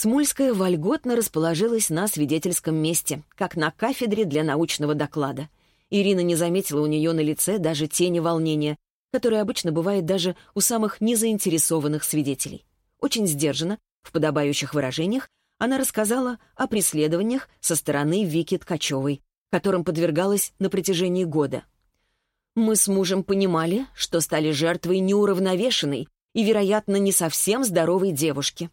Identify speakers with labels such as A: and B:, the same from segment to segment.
A: Смульская вольготно расположилась на свидетельском месте, как на кафедре для научного доклада. Ирина не заметила у нее на лице даже тени волнения, которое обычно бывает даже у самых незаинтересованных свидетелей. Очень сдержанно, в подобающих выражениях, она рассказала о преследованиях со стороны Вики Ткачевой, которым подвергалась на протяжении года. Мы с мужем понимали, что стали жертвой неуравновешенной и, вероятно, не совсем здоровой девушки.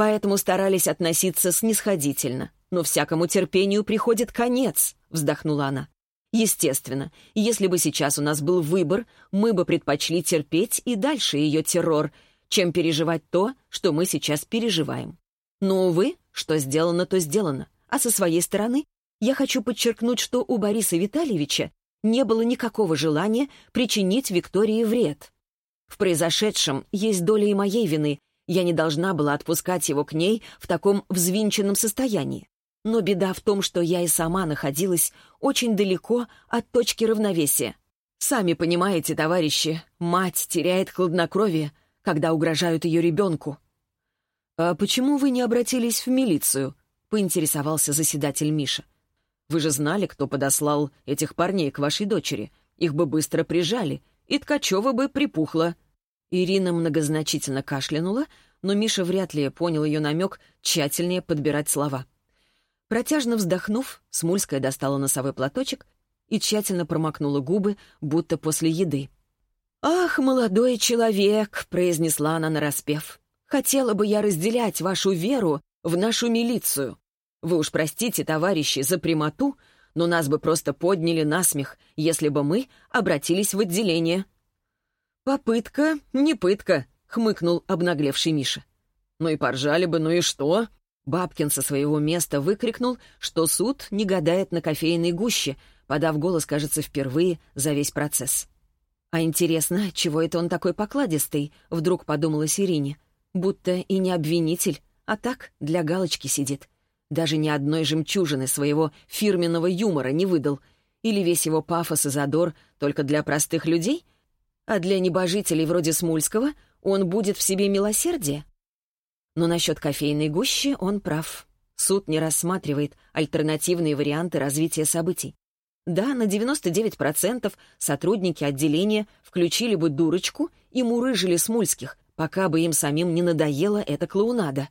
A: Поэтому старались относиться снисходительно. Но всякому терпению приходит конец, вздохнула она. Естественно, если бы сейчас у нас был выбор, мы бы предпочли терпеть и дальше ее террор, чем переживать то, что мы сейчас переживаем. Но, увы, что сделано, то сделано. А со своей стороны, я хочу подчеркнуть, что у Бориса Витальевича не было никакого желания причинить Виктории вред. В произошедшем есть доля и моей вины. Я не должна была отпускать его к ней в таком взвинченном состоянии. Но беда в том, что я и сама находилась очень далеко от точки равновесия. Сами понимаете, товарищи, мать теряет хладнокровие, когда угрожают ее ребенку. «А почему вы не обратились в милицию?» — поинтересовался заседатель Миша. «Вы же знали, кто подослал этих парней к вашей дочери. Их бы быстро прижали, и Ткачева бы припухла». Ирина многозначительно кашлянула, но Миша вряд ли понял ее намек тщательнее подбирать слова. Протяжно вздохнув, Смульская достала носовой платочек и тщательно промокнула губы, будто после еды. «Ах, молодой человек!» — произнесла она нараспев. «Хотела бы я разделять вашу веру в нашу милицию. Вы уж простите, товарищи, за прямоту, но нас бы просто подняли на смех, если бы мы обратились в отделение». «Попытка, не пытка», — хмыкнул обнаглевший Миша. «Ну и поржали бы, ну и что?» Бабкин со своего места выкрикнул, что суд не гадает на кофейной гуще, подав голос, кажется, впервые за весь процесс. «А интересно, чего это он такой покладистый?» — вдруг подумала Ирине. «Будто и не обвинитель, а так для галочки сидит. Даже ни одной жемчужины своего фирменного юмора не выдал. Или весь его пафос и задор только для простых людей? А для небожителей вроде Смульского он будет в себе милосердие?» Но насчет кофейной гущи он прав. Суд не рассматривает альтернативные варианты развития событий. Да, на 99% сотрудники отделения включили бы дурочку и мурыжили Смульских, пока бы им самим не надоела эта клоунада.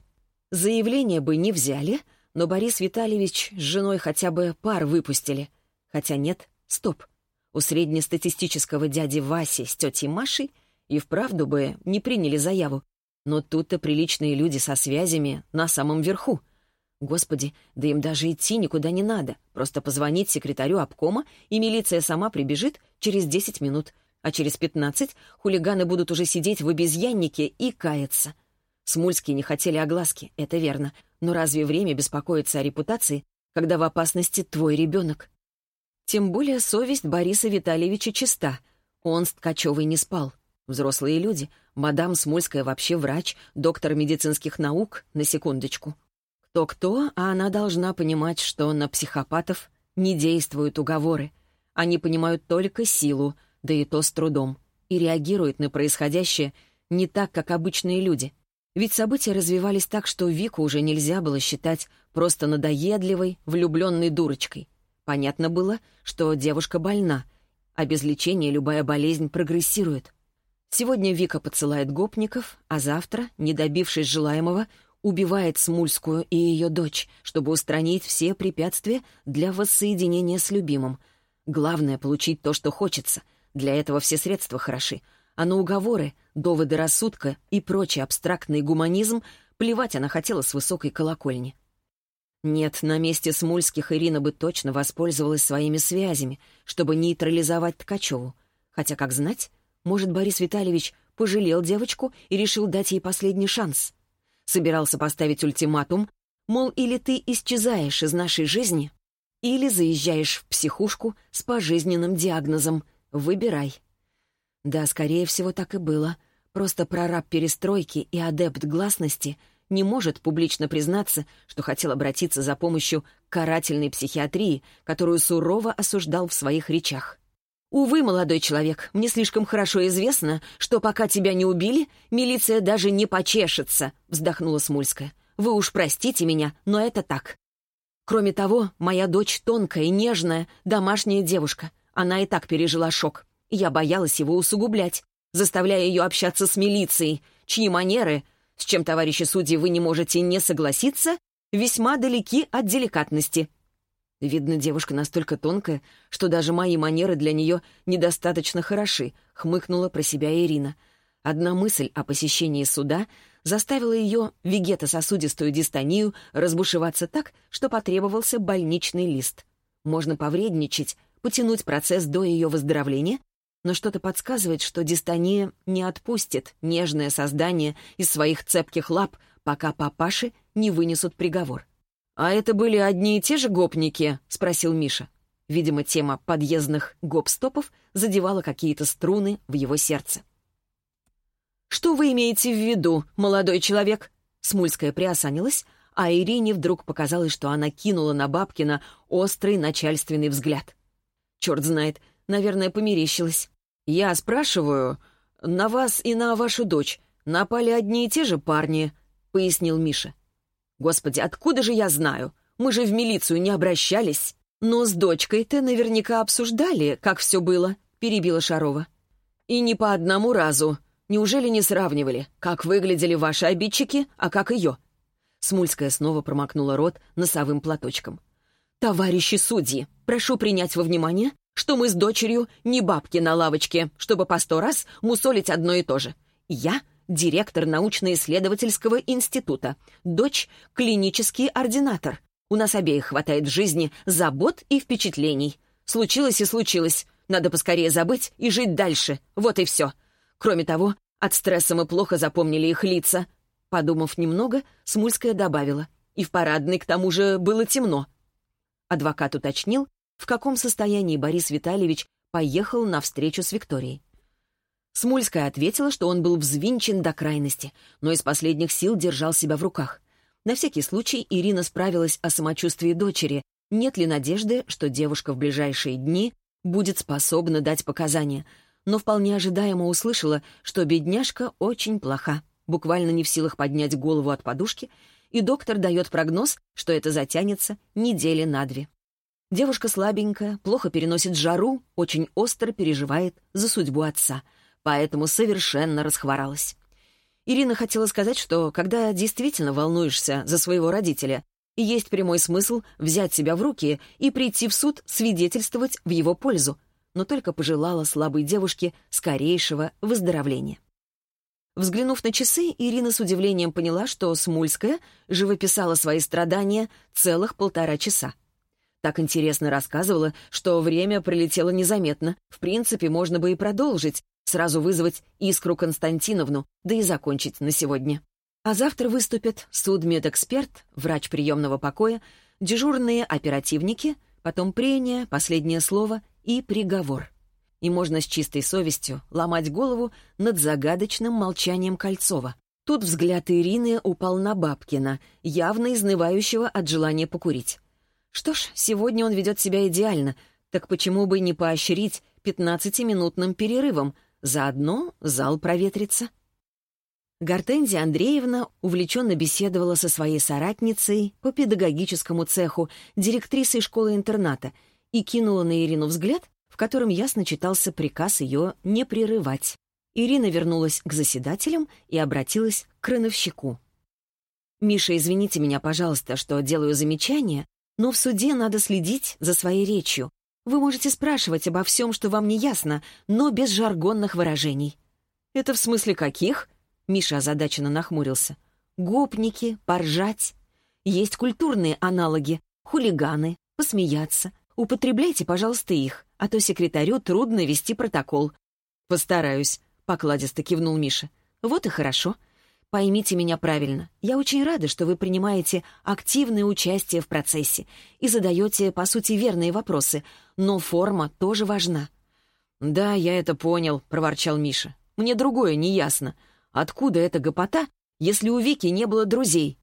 A: Заявление бы не взяли, но Борис Витальевич с женой хотя бы пар выпустили. Хотя нет, стоп. У среднестатистического дяди Васи с тетей Машей и вправду бы не приняли заяву, но тут-то приличные люди со связями на самом верху. Господи, да им даже идти никуда не надо. Просто позвонить секретарю обкома, и милиция сама прибежит через 10 минут. А через 15 хулиганы будут уже сидеть в обезьяннике и каяться. Смульские не хотели огласки, это верно. Но разве время беспокоиться о репутации, когда в опасности твой ребенок? Тем более совесть Бориса Витальевича чиста. Он с Ткачевой не спал. Взрослые люди. Мадам Смольская вообще врач, доктор медицинских наук, на секундочку. Кто-кто, а она должна понимать, что на психопатов не действуют уговоры. Они понимают только силу, да и то с трудом, и реагируют на происходящее не так, как обычные люди. Ведь события развивались так, что Вику уже нельзя было считать просто надоедливой, влюбленной дурочкой. Понятно было, что девушка больна, а без лечения любая болезнь прогрессирует — Сегодня Вика поцелает гопников, а завтра, не добившись желаемого, убивает Смульскую и ее дочь, чтобы устранить все препятствия для воссоединения с любимым. Главное — получить то, что хочется. Для этого все средства хороши. А на уговоры, доводы рассудка и прочий абстрактный гуманизм плевать она хотела с высокой колокольни. Нет, на месте Смульских Ирина бы точно воспользовалась своими связями, чтобы нейтрализовать Ткачеву. Хотя, как знать, может, Борис Витальевич пожалел девочку и решил дать ей последний шанс. Собирался поставить ультиматум, мол, или ты исчезаешь из нашей жизни, или заезжаешь в психушку с пожизненным диагнозом. Выбирай. Да, скорее всего, так и было. Просто прораб перестройки и адепт гласности не может публично признаться, что хотел обратиться за помощью к карательной психиатрии, которую сурово осуждал в своих речах. «Увы, молодой человек, мне слишком хорошо известно, что пока тебя не убили, милиция даже не почешется», — вздохнула Смульская. «Вы уж простите меня, но это так. Кроме того, моя дочь тонкая нежная, домашняя девушка. Она и так пережила шок. Я боялась его усугублять, заставляя ее общаться с милицией, чьи манеры, с чем, товарищи судьи, вы не можете не согласиться, весьма далеки от деликатности. Видно, девушка настолько тонкая, что даже мои манеры для нее недостаточно хороши, хмыкнула про себя Ирина. Одна мысль о посещении суда заставила ее вегетососудистую дистонию разбушеваться так, что потребовался больничный лист. Можно повредничать, потянуть процесс до ее выздоровления, но что-то подсказывает, что дистония не отпустит нежное создание из своих цепких лап, пока папаши не вынесут приговор. «А это были одни и те же гопники?» — спросил Миша. Видимо, тема подъездных гоп-стопов задевала какие-то струны в его сердце. «Что вы имеете в виду, молодой человек?» Смульская приосанилась, а Ирине вдруг показалось, что она кинула на Бабкина острый начальственный взгляд. Черт знает, наверное, померещилась. «Я спрашиваю, на вас и на вашу дочь напали одни и те же парни», — пояснил Миша. «Господи, откуда же я знаю? Мы же в милицию не обращались». «Но с дочкой-то наверняка обсуждали, как все было», — перебила Шарова. «И не по одному разу. Неужели не сравнивали, как выглядели ваши обидчики, а как ее?» Смульская снова промокнула рот носовым платочком. «Товарищи судьи, прошу принять во внимание, что мы с дочерью не бабки на лавочке, чтобы по сто раз мусолить одно и то же. Я — директор научно-исследовательского института, дочь — клинический ординатор. У нас обеих хватает в жизни забот и впечатлений. Случилось и случилось. Надо поскорее забыть и жить дальше. Вот и все. Кроме того, от стресса мы плохо запомнили их лица. Подумав немного, Смульская добавила. И в парадной, к тому же, было темно. Адвокат уточнил, в каком состоянии Борис Витальевич поехал на встречу с Викторией. Смульская ответила, что он был взвинчен до крайности, но из последних сил держал себя в руках. На всякий случай Ирина справилась о самочувствии дочери. Нет ли надежды, что девушка в ближайшие дни будет способна дать показания — но вполне ожидаемо услышала, что бедняжка очень плоха, буквально не в силах поднять голову от подушки, и доктор дает прогноз, что это затянется недели на две. Девушка слабенькая, плохо переносит жару, очень остро переживает за судьбу отца, поэтому совершенно расхворалась. Ирина хотела сказать, что когда действительно волнуешься за своего родителя, есть прямой смысл взять себя в руки и прийти в суд свидетельствовать в его пользу, но только пожелала слабой девушке скорейшего выздоровления. Взглянув на часы, Ирина с удивлением поняла, что Смульская живописала свои страдания целых полтора часа. Так интересно рассказывала, что время пролетело незаметно. В принципе, можно бы и продолжить, сразу вызвать Искру Константиновну, да и закончить на сегодня. А завтра выступят судмедэксперт, врач приемного покоя, дежурные оперативники, потом прения, последнее слово и приговор. И можно с чистой совестью ломать голову над загадочным молчанием Кольцова. Тут взгляд Ирины упал на Бабкина, явно изнывающего от желания покурить. Что ж, сегодня он ведет себя идеально, так почему бы не поощрить пятнадцатиминутным перерывом? Заодно зал проветрится. Гортензия Андреевна увлеченно беседовала со своей соратницей по педагогическому цеху, директрисой школы-интерната — и кинула на Ирину взгляд, в котором ясно читался приказ ее не прерывать. Ирина вернулась к заседателям и обратилась к крановщику. «Миша, извините меня, пожалуйста, что делаю замечание, но в суде надо следить за своей речью. Вы можете спрашивать обо всем, что вам не ясно, но без жаргонных выражений». «Это в смысле каких?» Миша озадаченно нахмурился. «Гопники, поржать. Есть культурные аналоги, хулиганы, посмеяться, Употребляйте, пожалуйста, их, а то секретарю трудно вести протокол». «Постараюсь», — покладисто кивнул Миша. «Вот и хорошо. Поймите меня правильно. Я очень рада, что вы принимаете активное участие в процессе и задаете, по сути, верные вопросы, но форма тоже важна». «Да, я это понял», — проворчал Миша. «Мне другое не ясно. Откуда эта гопота, если у Вики не было друзей?»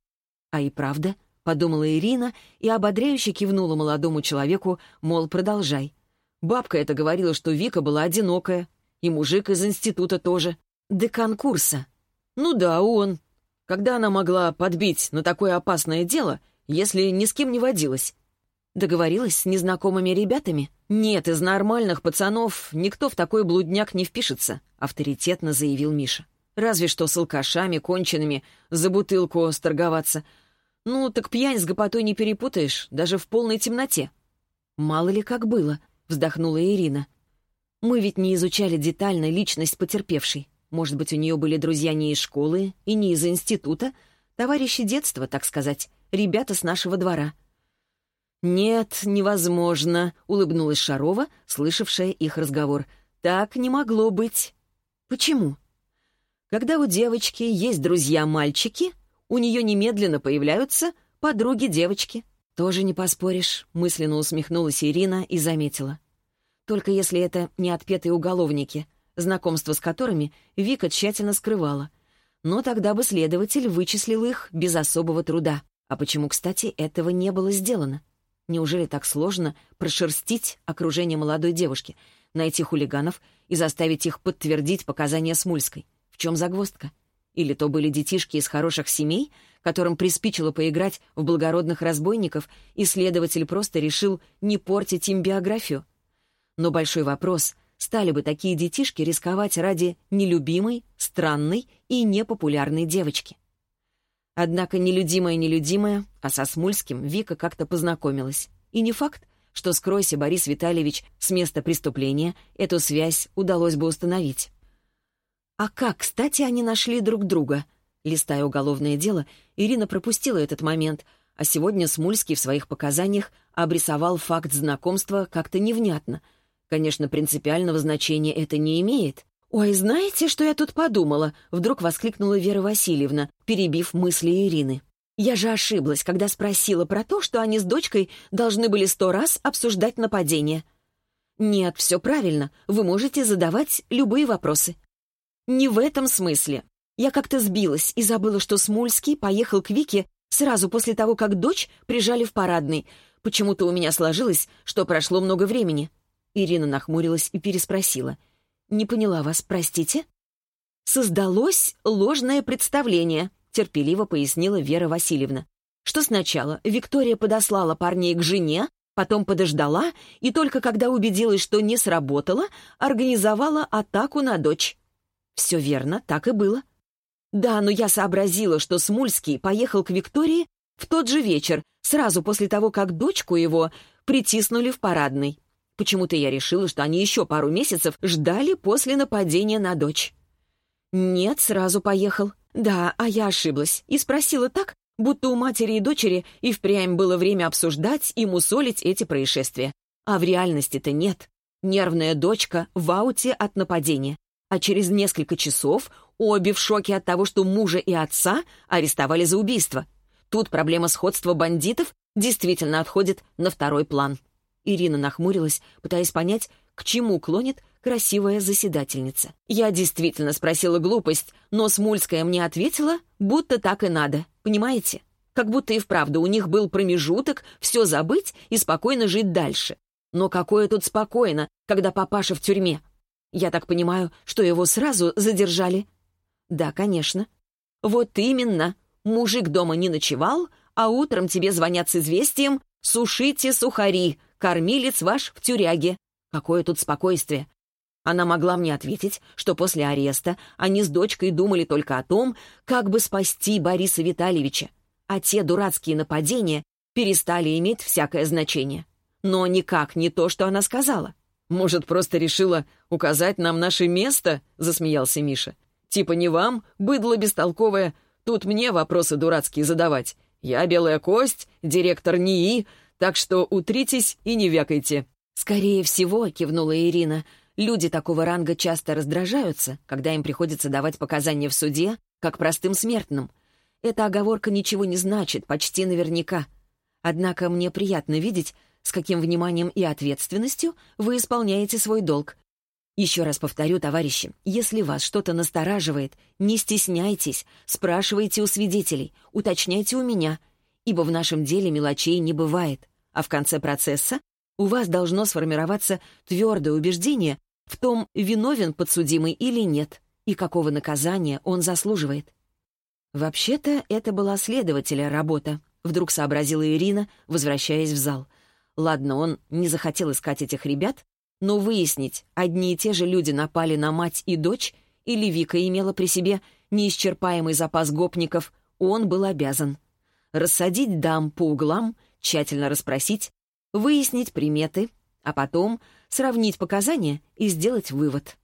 A: «А и правда, подумала Ирина и ободряюще кивнула молодому человеку, мол, продолжай. Бабка это говорила, что Вика была одинокая. И мужик из института тоже. Декан курса. Ну да, он. Когда она могла подбить на такое опасное дело, если ни с кем не водилась? Договорилась с незнакомыми ребятами? Нет, из нормальных пацанов никто в такой блудняк не впишется, авторитетно заявил Миша. Разве что с алкашами, конченными, за бутылку сторговаться. Ну, так пьянь с гопотой не перепутаешь, даже в полной темноте. Мало ли как было, вздохнула Ирина. Мы ведь не изучали детально личность потерпевшей. Может быть, у нее были друзья не из школы и не из института, товарищи детства, так сказать, ребята с нашего двора. «Нет, невозможно», — улыбнулась Шарова, слышавшая их разговор. «Так не могло быть». «Почему?» «Когда у девочки есть друзья-мальчики, у нее немедленно появляются подруги-девочки». «Тоже не поспоришь», — мысленно усмехнулась Ирина и заметила. «Только если это не отпетые уголовники, знакомство с которыми Вика тщательно скрывала. Но тогда бы следователь вычислил их без особого труда. А почему, кстати, этого не было сделано? Неужели так сложно прошерстить окружение молодой девушки, найти хулиганов и заставить их подтвердить показания Смульской? В чем загвоздка? Или то были детишки из хороших семей, которым приспичило поиграть в благородных разбойников, и следователь просто решил не портить им биографию? Но большой вопрос — стали бы такие детишки рисковать ради нелюбимой, странной и непопулярной девочки. Однако нелюдимая-нелюдимая, а со Смульским Вика как-то познакомилась. И не факт, что, скройся Борис Витальевич с места преступления, эту связь удалось бы установить. А как, кстати, они нашли друг друга? Листая уголовное дело, Ирина пропустила этот момент, а сегодня Смульский в своих показаниях обрисовал факт знакомства как-то невнятно — Конечно, принципиального значения это не имеет. «Ой, знаете, что я тут подумала?» — вдруг воскликнула Вера Васильевна, перебив мысли Ирины. «Я же ошиблась, когда спросила про то, что они с дочкой должны были сто раз обсуждать нападение». «Нет, все правильно. Вы можете задавать любые вопросы». «Не в этом смысле. Я как-то сбилась и забыла, что Смульский поехал к Вике сразу после того, как дочь прижали в парадный. Почему-то у меня сложилось, что прошло много времени. Ирина нахмурилась и переспросила. «Не поняла вас, простите?» «Создалось ложное представление», — терпеливо пояснила Вера Васильевна. «Что сначала Виктория подослала парней к жене, потом подождала, и только когда убедилась, что не сработало, организовала атаку на дочь». «Все верно, так и было». «Да, но я сообразила, что Смульский поехал к Виктории в тот же вечер, сразу после того, как дочку его притиснули в парадной. Почему-то я решила, что они еще пару месяцев ждали после нападения на дочь. Нет, сразу поехал. Да, а я ошиблась. И спросила так, будто у матери и дочери и впрямь было время обсуждать и мусолить эти происшествия. А в реальности-то нет. Нервная дочка в ауте от нападения. А через несколько часов обе в шоке от того, что мужа и отца арестовали за убийство. Тут проблема сходства бандитов действительно отходит на второй план. Ирина нахмурилась, пытаясь понять, к чему клонит красивая заседательница. Я действительно спросила глупость, но Смульская мне ответила, будто так и надо, понимаете? Как будто и вправду у них был промежуток все забыть и спокойно жить дальше. Но какое тут спокойно, когда папаша в тюрьме? Я так понимаю, что его сразу задержали? Да, конечно. Вот именно. Мужик дома не ночевал, а утром тебе звонят с известием «Сушите сухари, кормилец ваш в тюряге. Какое тут спокойствие. Она могла мне ответить, что после ареста они с дочкой думали только о том, как бы спасти Бориса Витальевича, а те дурацкие нападения перестали иметь всякое значение. Но никак не то, что она сказала. «Может, просто решила указать нам наше место?» — засмеялся Миша. «Типа не вам, быдло бестолковое, тут мне вопросы дурацкие задавать. Я белая кость, директор НИИ, так что утритесь и не вякайте». «Скорее всего», — кивнула Ирина, «люди такого ранга часто раздражаются, когда им приходится давать показания в суде, как простым смертным. Эта оговорка ничего не значит, почти наверняка. Однако мне приятно видеть, с каким вниманием и ответственностью вы исполняете свой долг. Еще раз повторю, товарищи, если вас что-то настораживает, не стесняйтесь, спрашивайте у свидетелей, уточняйте у меня — ибо в нашем деле мелочей не бывает, а в конце процесса У вас должно сформироваться твердое убеждение в том, виновен подсудимый или нет, и какого наказания он заслуживает. Вообще-то это была следователя работа, вдруг сообразила Ирина, возвращаясь в зал. Ладно, он не захотел искать этих ребят, но выяснить, одни и те же люди напали на мать и дочь, или Вика имела при себе неисчерпаемый запас гопников, он был обязан. Рассадить дам по углам, тщательно расспросить, выяснить приметы, а потом сравнить показания и сделать вывод.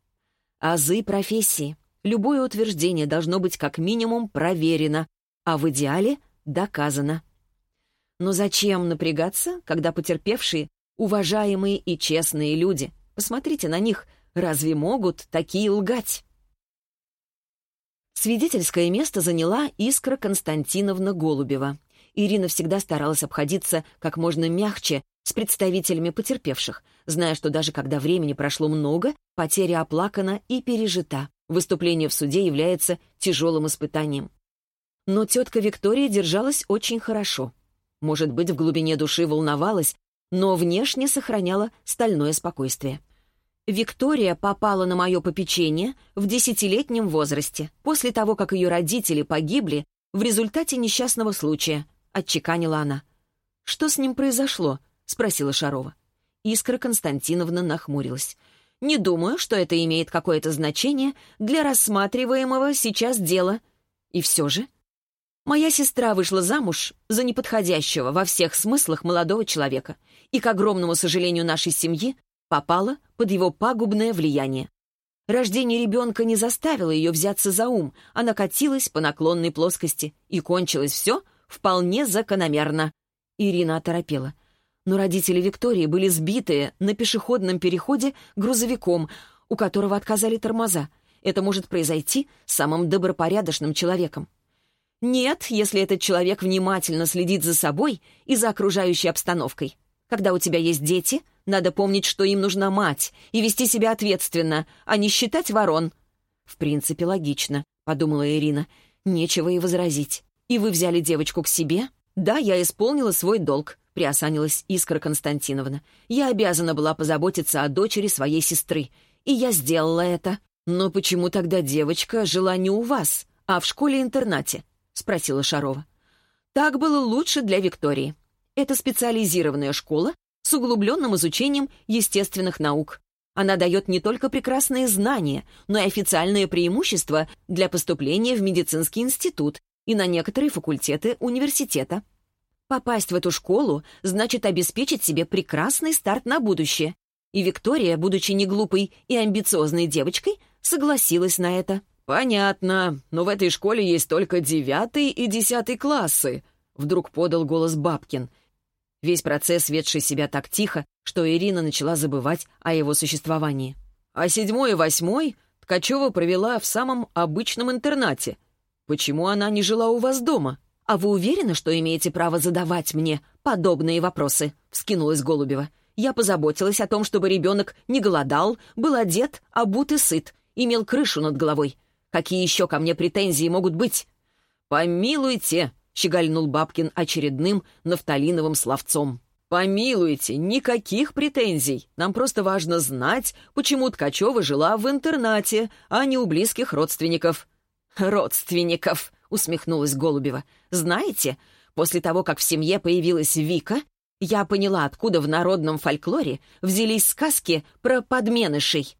A: Азы профессии. Любое утверждение должно быть как минимум проверено, а в идеале доказано. Но зачем напрягаться, когда потерпевшие — уважаемые и честные люди? Посмотрите на них. Разве могут такие лгать? Свидетельское место заняла Искра Константиновна Голубева. Ирина всегда старалась обходиться как можно мягче с представителями потерпевших, зная, что даже когда времени прошло много, потеря оплакана и пережита. Выступление в суде является тяжелым испытанием. Но тетка Виктория держалась очень хорошо. Может быть, в глубине души волновалась, но внешне сохраняла стальное спокойствие. Виктория попала на мое попечение в десятилетнем возрасте, после того, как ее родители погибли в результате несчастного случая, отчеканила она. «Что с ним произошло?» — спросила Шарова. Искра Константиновна нахмурилась. «Не думаю, что это имеет какое-то значение для рассматриваемого сейчас дела. И все же...» Моя сестра вышла замуж за неподходящего во всех смыслах молодого человека и, к огромному сожалению нашей семьи, попала под его пагубное влияние. Рождение ребенка не заставило ее взяться за ум, она катилась по наклонной плоскости, и кончилось все вполне закономерно. Ирина оторопела. Но родители Виктории были сбитые на пешеходном переходе грузовиком, у которого отказали тормоза. Это может произойти с самым добропорядочным человеком. Нет, если этот человек внимательно следит за собой и за окружающей обстановкой. Когда у тебя есть дети, надо помнить, что им нужна мать, и вести себя ответственно, а не считать ворон». «В принципе, логично», — подумала Ирина. «Нечего и возразить. И вы взяли девочку к себе?» «Да, я исполнила свой долг», — приосанилась Искра Константиновна. «Я обязана была позаботиться о дочери своей сестры, и я сделала это». «Но почему тогда девочка жила не у вас, а в школе-интернате?» — спросила Шарова. «Так было лучше для Виктории. Это специализированная школа с углубленным изучением естественных наук. Она дает не только прекрасные знания, но и официальные преимущества для поступления в медицинский институт и на некоторые факультеты университета. Попасть в эту школу значит обеспечить себе прекрасный старт на будущее. И Виктория, будучи не глупой и амбициозной девочкой, согласилась на это. «Понятно, но в этой школе есть только девятый и десятый классы», — вдруг подал голос Бабкин — Весь процесс, ведший себя так тихо, что Ирина начала забывать о его существовании. А седьмой и восьмой Ткачева провела в самом обычном интернате. Почему она не жила у вас дома? А вы уверены, что имеете право задавать мне подобные вопросы? Вскинулась Голубева. Я позаботилась о том, чтобы ребенок не голодал, был одет, обут и сыт, имел крышу над головой. Какие еще ко мне претензии могут быть? «Помилуйте!» — щегольнул Бабкин очередным нафталиновым словцом. «Помилуйте, никаких претензий. Нам просто важно знать, почему Ткачева жила в интернате, а не у близких родственников». «Родственников», — усмехнулась Голубева. «Знаете, после того, как в семье появилась Вика, я поняла, откуда в народном фольклоре взялись сказки про подменышей.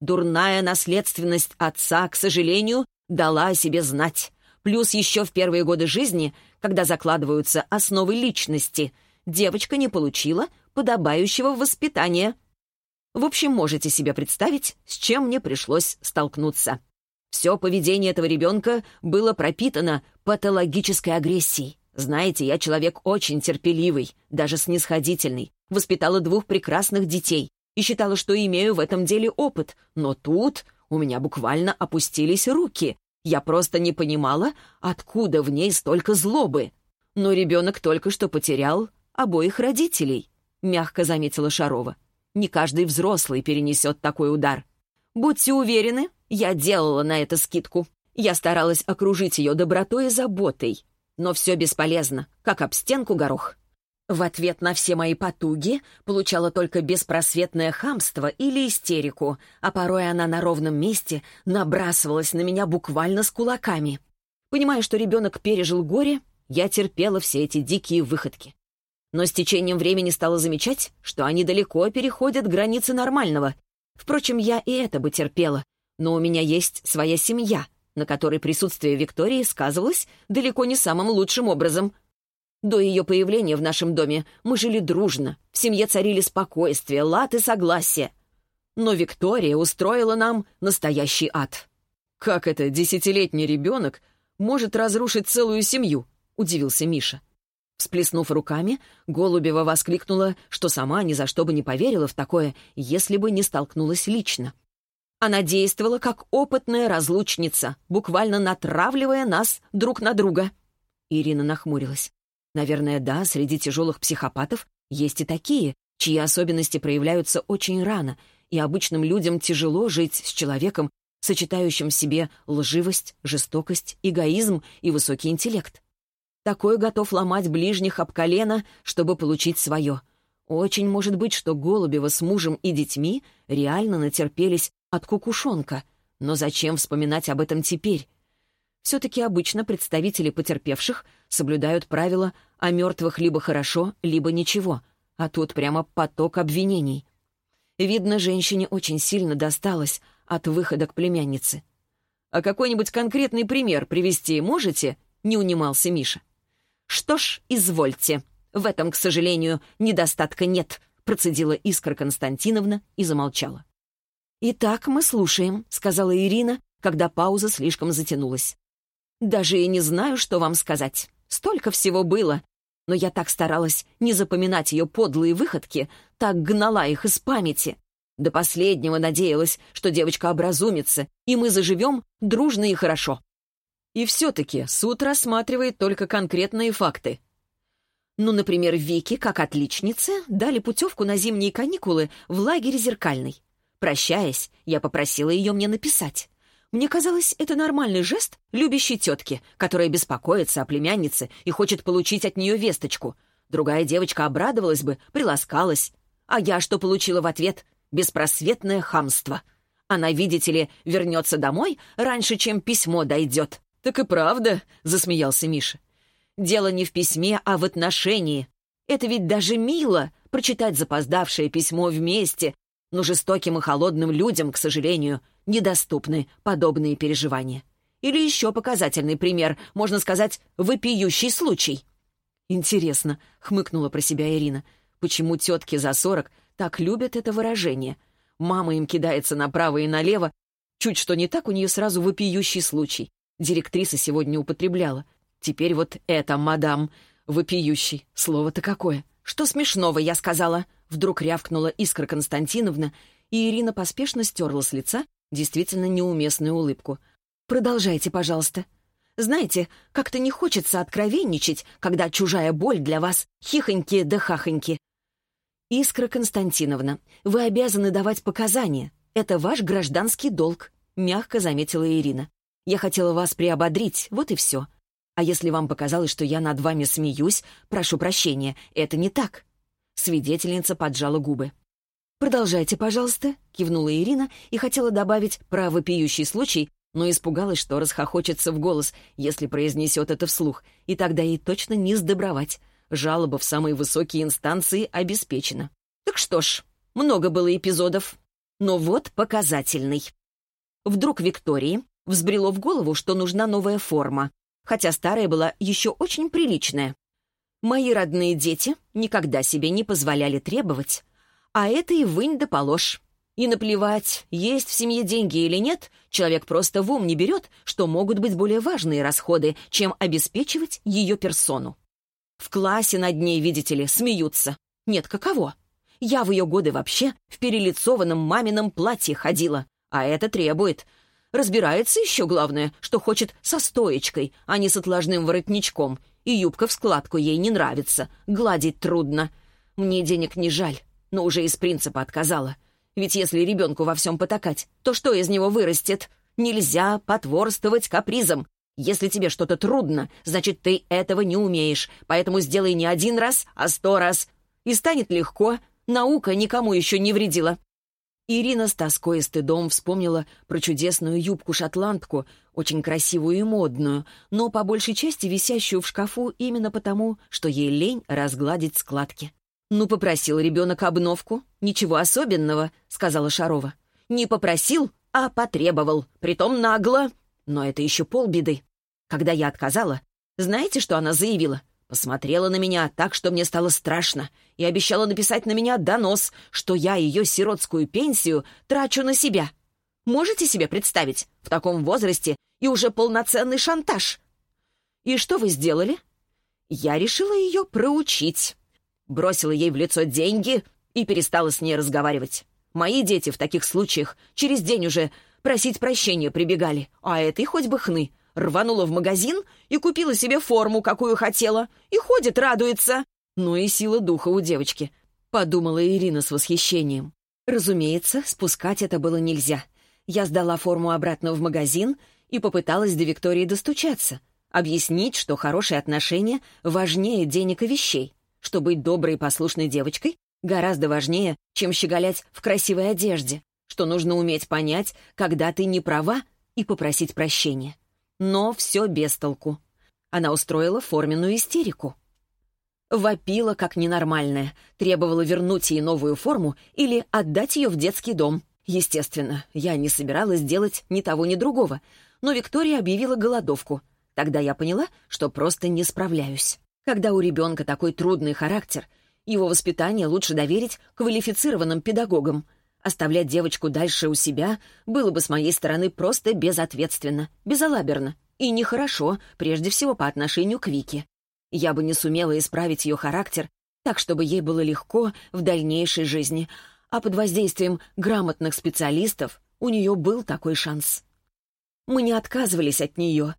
A: Дурная наследственность отца, к сожалению, дала о себе знать. Плюс еще в первые годы жизни, когда закладываются основы личности, девочка не получила подобающего воспитания. В общем, можете себе представить, с чем мне пришлось столкнуться. Все поведение этого ребенка было пропитано патологической агрессией. Знаете, я человек очень терпеливый, даже снисходительный. Воспитала двух прекрасных детей и считала, что имею в этом деле опыт. Но тут у меня буквально опустились руки. Я просто не понимала, откуда в ней столько злобы. Но ребенок только что потерял обоих родителей, мягко заметила Шарова. Не каждый взрослый перенесет такой удар. Будьте уверены, я делала на это скидку. Я старалась окружить ее добротой и заботой. Но все бесполезно, как об стенку горох. В ответ на все мои потуги получала только беспросветное хамство или истерику, а порой она на ровном месте набрасывалась на меня буквально с кулаками. Понимая, что ребенок пережил горе, я терпела все эти дикие выходки. Но с течением времени стала замечать, что они далеко переходят границы нормального. Впрочем, я и это бы терпела, но у меня есть своя семья, на которой присутствие Виктории сказывалось далеко не самым лучшим образом — до ее появления в нашем доме мы жили дружно, в семье царили спокойствие, лад и согласие. Но Виктория устроила нам настоящий ад.
B: «Как это десятилетний ребенок может разрушить целую семью?» — удивился Миша.
A: Всплеснув руками, Голубева воскликнула, что сама ни за что бы не поверила в такое, если бы не столкнулась лично. Она действовала как опытная разлучница, буквально натравливая нас друг на друга. Ирина нахмурилась. Наверное, да, среди тяжелых психопатов есть и такие, чьи особенности проявляются очень рано, и обычным людям тяжело жить с человеком, сочетающим в себе лживость, жестокость, эгоизм и высокий интеллект. Такой готов ломать ближних об колено, чтобы получить свое. Очень может быть, что Голубева с мужем и детьми реально натерпелись от кукушонка. Но зачем вспоминать об этом теперь? Все-таки обычно представители потерпевших соблюдают правила о мертвых либо хорошо, либо ничего, а тут прямо поток обвинений. Видно, женщине очень сильно досталось от выхода к племяннице.
B: «А какой-нибудь конкретный пример привести можете?» — не унимался Миша.
A: «Что ж, извольте. В этом, к сожалению, недостатка нет», — процедила Искра Константиновна и замолчала. «Итак, мы слушаем», — сказала Ирина, когда пауза слишком затянулась. Даже и не знаю, что вам сказать. Столько всего было. Но я так старалась не запоминать ее подлые выходки, так гнала их из памяти. До последнего надеялась, что девочка образумится, и мы заживем дружно и хорошо.
B: И все-таки суд рассматривает только конкретные факты.
A: Ну, например, Вике, как отличнице, дали путевку на зимние каникулы в лагерь «Зеркальный». Прощаясь, я попросила ее мне написать. Мне казалось, это нормальный жест любящей тетки, которая беспокоится о племяннице и хочет получить от нее весточку. Другая девочка обрадовалась бы, приласкалась. А я что получила в ответ? Беспросветное хамство. Она, видите ли, вернется домой раньше, чем письмо дойдет.
B: «Так и правда», — засмеялся Миша.
A: «Дело не в письме, а в отношении. Это ведь даже мило — прочитать запоздавшее письмо вместе, но жестоким и холодным людям, к сожалению, недоступны подобные переживания. Или еще показательный пример, можно сказать, вопиющий случай. «Интересно», — хмыкнула про себя Ирина, «почему тетки за сорок так любят это выражение? Мама им кидается направо и налево, чуть что не так у нее сразу вопиющий случай. Директриса сегодня употребляла. Теперь вот это, мадам, вопиющий. Слово-то какое. Что смешного, я сказала?» Вдруг рявкнула Искра Константиновна, и Ирина поспешно стерла с лица действительно неуместную улыбку. «Продолжайте, пожалуйста. Знаете, как-то не хочется откровенничать, когда чужая боль для вас хихоньки да хахоньки. «Искра Константиновна, вы обязаны давать показания. Это ваш гражданский долг», — мягко заметила Ирина. «Я хотела вас приободрить, вот и все. А если вам показалось, что я над вами смеюсь, прошу прощения, это не так». Свидетельница поджала губы. «Продолжайте, пожалуйста», — кивнула Ирина и хотела добавить про вопиющий случай, но испугалась, что расхохочется в голос, если произнесет это вслух, и тогда ей точно не сдобровать. Жалоба в самые высокие инстанции обеспечена. Так что ж, много было эпизодов. Но вот показательный. Вдруг Виктории взбрело в голову, что нужна новая форма, хотя старая была еще очень приличная. Мои родные дети никогда себе не позволяли требовать, а это и вынь да положь. И наплевать, есть в семье деньги или нет, человек просто в ум не берет, что могут быть более важные расходы, чем обеспечивать ее персону. В классе над ней, видите ли, смеются. Нет, каково? Я в ее годы вообще в перелицованном мамином платье ходила, а это требует. Разбирается еще главное, что хочет со стоечкой, а не с отложным воротничком, и юбка в складку ей не нравится, гладить трудно. Мне денег не жаль, но уже из принципа отказала. Ведь если ребенку во всем потакать, то что из него вырастет? Нельзя потворствовать капризам. Если тебе что-то трудно, значит, ты этого не умеешь, поэтому сделай не один раз, а сто раз. И станет легко. Наука никому еще не вредила. Ирина с тоской и стыдом вспомнила про чудесную юбку-шотландку, очень красивую и модную, но по большей части висящую в шкафу именно потому, что ей лень разгладить складки. «Ну, попросил ребенок обновку. Ничего особенного», — сказала Шарова. «Не попросил, а потребовал, притом нагло. Но это еще полбеды. Когда я отказала, знаете, что она заявила? Посмотрела на меня так, что мне стало страшно, и обещала написать на меня донос, что я ее сиротскую пенсию трачу на себя. Можете себе представить? В таком возрасте и уже полноценный шантаж. И что вы сделали? Я решила ее проучить. Бросила ей в лицо деньги и перестала с ней разговаривать. Мои дети в таких случаях через день уже просить прощения прибегали, а этой хоть бы хны рванула в магазин и купила себе форму, какую хотела, и ходит, радуется. Ну и сила духа у девочки, подумала Ирина с восхищением. Разумеется, спускать это было нельзя. Я сдала форму обратно в магазин и попыталась до Виктории достучаться, объяснить, что хорошие отношения важнее денег и вещей, что быть доброй и послушной девочкой гораздо важнее, чем щеголять в красивой одежде, что нужно уметь понять, когда ты не права, и попросить прощения. Но все без толку. Она устроила форменную истерику. Вопила как ненормальная, требовала вернуть ей новую форму или отдать ее в детский дом. Естественно, я не собиралась делать ни того, ни другого, но Виктория объявила голодовку. Тогда я поняла, что просто не справляюсь. Когда у ребенка такой трудный характер, его воспитание лучше доверить квалифицированным педагогам. Оставлять девочку дальше у себя было бы с моей стороны просто безответственно, безалаберно и нехорошо, прежде всего по отношению к Вике. Я бы не сумела исправить ее характер так, чтобы ей было легко в дальнейшей жизни, а под воздействием грамотных специалистов у нее был такой шанс. Мы не отказывались от нее.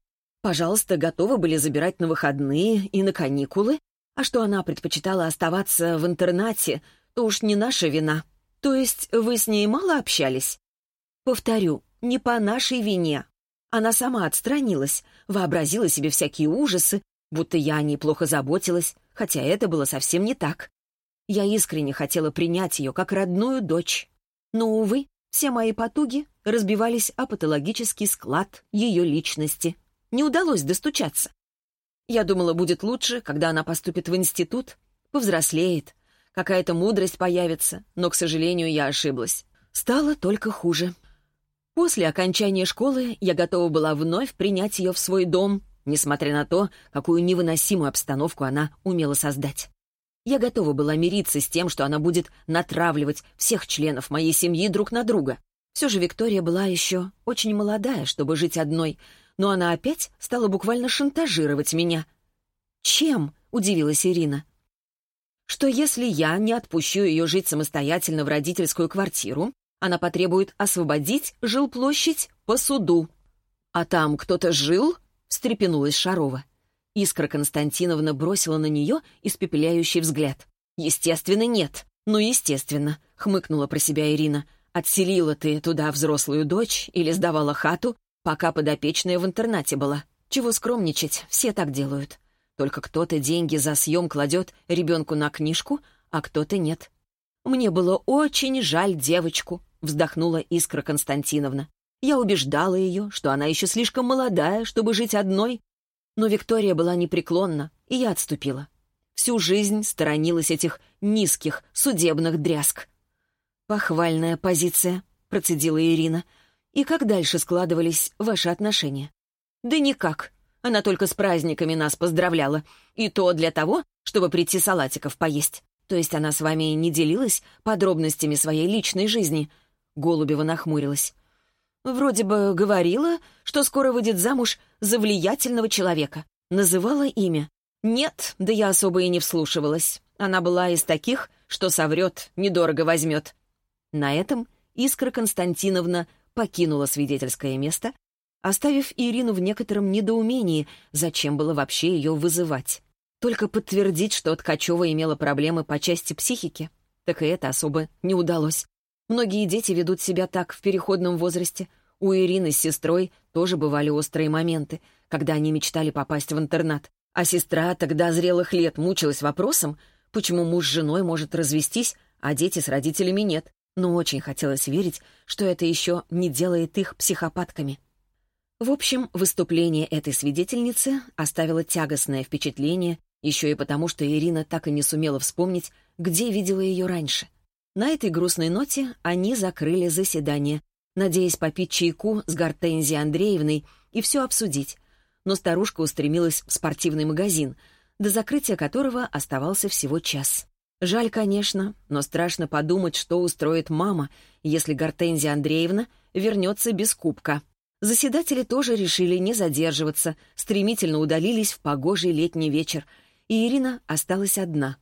A: Пожалуйста, готовы были забирать на выходные и на каникулы, а что она предпочитала оставаться в интернате, то уж не наша вина. То есть вы с ней мало общались? Повторю, не по нашей вине. Она сама отстранилась, вообразила себе всякие ужасы, будто я о ней плохо заботилась, хотя это было совсем не так. Я искренне хотела принять ее как родную дочь. Но, увы, все мои потуги разбивались о патологический склад ее личности. Не удалось достучаться. Я думала, будет лучше, когда она поступит в институт, повзрослеет, какая-то мудрость появится, но, к сожалению, я ошиблась. Стало только хуже. После окончания школы я готова была вновь принять ее в свой дом, несмотря на то, какую невыносимую обстановку она умела создать. Я готова была мириться с тем, что она будет натравливать всех членов моей семьи друг на друга. Все же Виктория была еще очень молодая, чтобы жить одной, но она опять стала буквально шантажировать меня. «Чем?» — удивилась Ирина что если я не отпущу ее жить самостоятельно в родительскую квартиру, она потребует освободить жилплощадь по суду. «А там кто-то жил?» — встрепенулась Шарова. Искра Константиновна бросила на нее испепеляющий взгляд. «Естественно, нет. Ну, естественно», — хмыкнула про себя Ирина. «Отселила ты туда взрослую дочь или сдавала хату, пока подопечная в интернате была. Чего скромничать, все так делают. Только кто-то деньги за съем кладет ребенку на книжку, а кто-то нет. «Мне было очень жаль девочку», — вздохнула Искра Константиновна. Я убеждала ее, что она еще слишком молодая, чтобы жить одной. Но Виктория была непреклонна, и я отступила. Всю жизнь сторонилась этих низких судебных дрязг. «Похвальная позиция», — процедила Ирина. «И как дальше складывались ваши отношения?» «Да никак», она только с праздниками нас поздравляла. И то для того, чтобы прийти салатиков поесть. То есть она с вами не делилась подробностями своей личной жизни?» Голубева нахмурилась. «Вроде бы говорила, что скоро выйдет замуж за влиятельного человека. Называла имя. Нет, да я особо и не вслушивалась. Она была из таких, что соврет, недорого возьмет». На этом Искра Константиновна покинула свидетельское место, оставив Ирину в некотором недоумении, зачем было вообще ее вызывать. Только подтвердить, что Ткачева имела проблемы по части психики, так и это особо не удалось. Многие дети ведут себя так в переходном возрасте. У Ирины с сестрой тоже бывали острые моменты, когда они мечтали попасть в интернат. А сестра тогда зрелых лет мучилась вопросом, почему муж с женой может развестись, а дети с родителями нет. Но очень хотелось верить, что это еще не делает их психопатками. В общем, выступление этой свидетельницы оставило тягостное впечатление еще и потому, что Ирина так и не сумела вспомнить, где видела ее раньше. На этой грустной ноте они закрыли заседание, надеясь попить чайку с Гортензией Андреевной и все обсудить. Но старушка устремилась в спортивный магазин, до закрытия которого оставался всего час. Жаль, конечно, но страшно подумать, что устроит мама, если Гортензия Андреевна вернется без кубка. Заседатели тоже решили не задерживаться, стремительно удалились в погожий летний вечер — и Ирина осталась одна.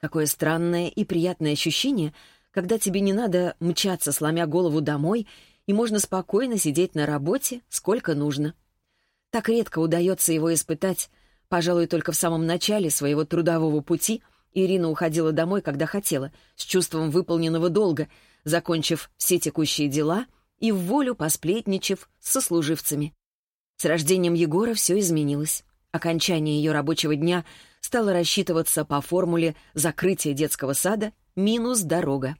A: Какое странное и приятное ощущение, когда тебе не надо мчаться, сломя голову домой, и можно спокойно сидеть на работе, сколько нужно. Так редко удается его испытать. Пожалуй, только в самом начале своего трудового пути Ирина уходила домой, когда хотела, с чувством выполненного долга, закончив все текущие дела и в волю посплетничав со служивцами. С рождением Егора все изменилось. Окончание ее рабочего дня стало рассчитываться по формуле закрытия детского сада минус дорога.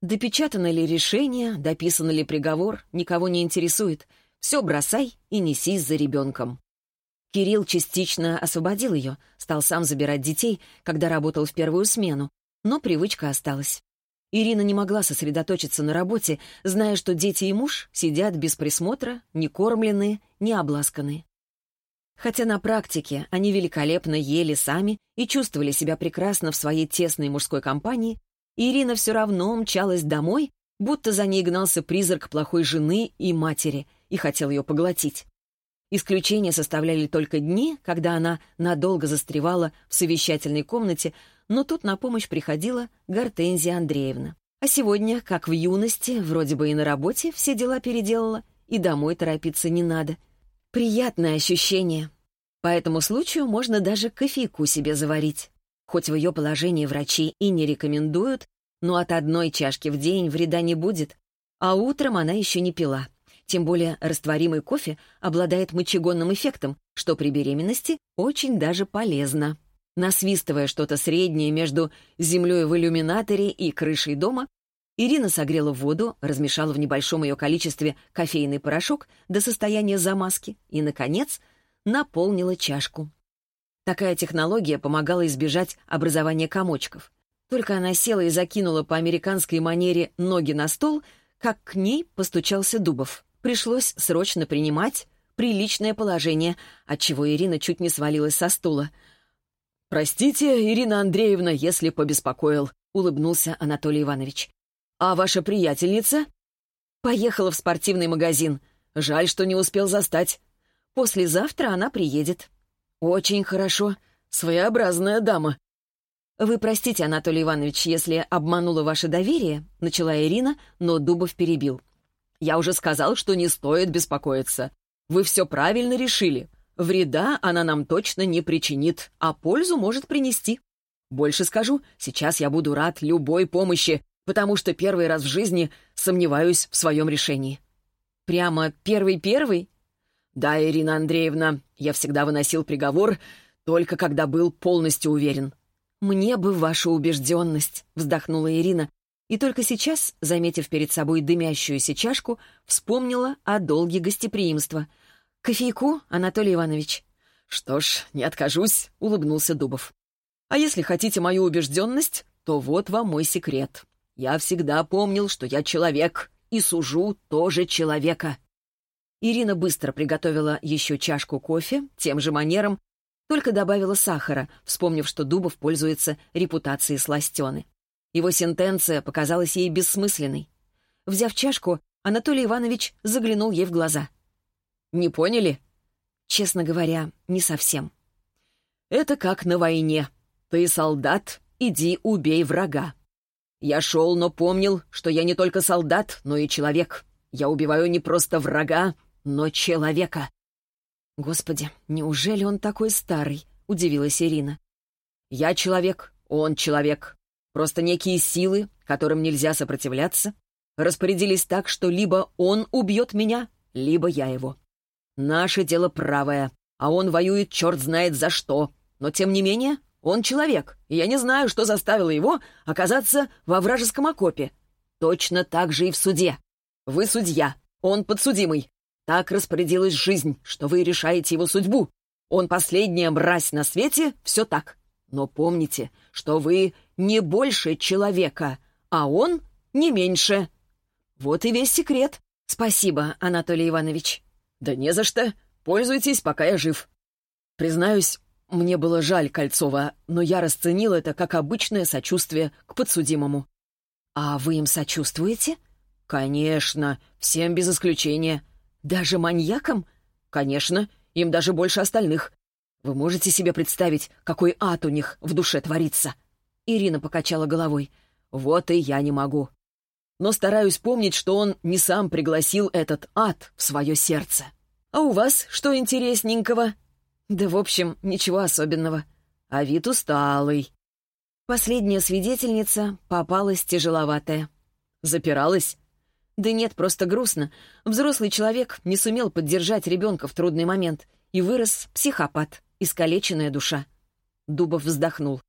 A: Допечатано ли решение, дописан ли приговор, никого не интересует. Все бросай и несись за ребенком. Кирилл частично освободил ее, стал сам забирать детей, когда работал в первую смену, но привычка осталась. Ирина не могла сосредоточиться на работе, зная, что дети и муж сидят без присмотра, не кормленные, не обласканные. Хотя на практике они великолепно ели сами и чувствовали себя прекрасно в своей тесной мужской компании, Ирина все равно мчалась домой, будто за ней гнался призрак плохой жены и матери и хотел ее поглотить. Исключение составляли только дни, когда она надолго застревала в совещательной комнате, но тут на помощь приходила Гортензия Андреевна. А сегодня, как в юности, вроде бы и на работе все дела переделала, и домой торопиться не надо — Приятное ощущение. По этому случаю можно даже кофейку себе заварить. Хоть в ее положении врачи и не рекомендуют, но от одной чашки в день вреда не будет. А утром она еще не пила. Тем более растворимый кофе обладает мочегонным эффектом, что при беременности очень даже полезно. Насвистывая что-то среднее между землей в иллюминаторе и крышей дома, Ирина согрела воду, размешала в небольшом ее количестве кофейный порошок до состояния замазки и, наконец, наполнила чашку. Такая технология помогала избежать образования комочков. Только она села и закинула по американской манере ноги на стол, как к ней постучался Дубов. Пришлось срочно принимать приличное положение, отчего Ирина чуть не свалилась со стула. «Простите, Ирина Андреевна, если побеспокоил», — улыбнулся Анатолий Иванович. «А ваша приятельница?» «Поехала в спортивный магазин. Жаль, что не успел застать. Послезавтра она приедет». «Очень хорошо. Своеобразная дама». «Вы простите, Анатолий Иванович, если обманула ваше доверие», — начала Ирина, но Дубов перебил. «Я уже сказал, что не стоит беспокоиться. Вы все правильно решили. Вреда она нам точно не причинит, а пользу может принести. Больше скажу, сейчас я буду рад любой помощи, потому что первый раз в жизни сомневаюсь в своем решении». «Прямо первый-первый?» «Да, Ирина Андреевна, я всегда выносил приговор, только когда был полностью уверен». «Мне бы ваша убежденность», — вздохнула Ирина, и только сейчас, заметив перед собой дымящуюся чашку, вспомнила о долге гостеприимства. «Кофейку, Анатолий Иванович?» «Что ж, не откажусь», — улыбнулся Дубов. «А если хотите мою убежденность, то вот вам мой секрет. Я всегда помнил, что я человек, и сужу тоже человека». Ирина быстро приготовила еще чашку кофе, тем же манером, только добавила сахара, вспомнив, что Дубов пользуется репутацией сластены. Его сентенция показалась ей бессмысленной. Взяв чашку, Анатолий Иванович заглянул ей в глаза. «Не поняли?» «Честно говоря, не совсем». «Это как на войне. Ты солдат, иди убей врага. Я шел, но помнил, что я не только солдат, но и человек. Я убиваю не просто врага, но человека. Господи, неужели он такой старый? Удивилась Ирина. Я человек, он человек. Просто некие силы, которым нельзя сопротивляться, распорядились так, что либо он убьет меня, либо я его.
B: Наше дело правое, а он воюет черт знает за что. Но тем не менее, он человек, и я не знаю, что заставило его оказаться во вражеском окопе. Точно так же и в суде. Вы судья, он подсудимый. Так распорядилась жизнь, что вы решаете его судьбу. Он последняя мразь на свете, все так. Но помните, что вы не больше человека, а он не меньше. Вот и весь секрет. Спасибо, Анатолий Иванович. Да не за что. Пользуйтесь, пока я жив. Признаюсь, мне было жаль Кольцова, но я расценил это как обычное сочувствие к подсудимому. «А вы им сочувствуете?» «Конечно, всем без исключения. Даже маньякам?» «Конечно, им даже больше остальных. Вы можете себе представить, какой ад у них в душе творится?» Ирина покачала головой. «Вот и я не могу. Но стараюсь помнить, что он не сам пригласил этот ад в свое сердце. А у вас что интересненького?» «Да, в общем, ничего особенного. А вид усталый». Последняя свидетельница попалась тяжеловатая. «Запиралась?» «Да нет, просто грустно. Взрослый человек не сумел поддержать ребенка в трудный момент, и вырос психопат, искалеченная душа». Дубов вздохнул.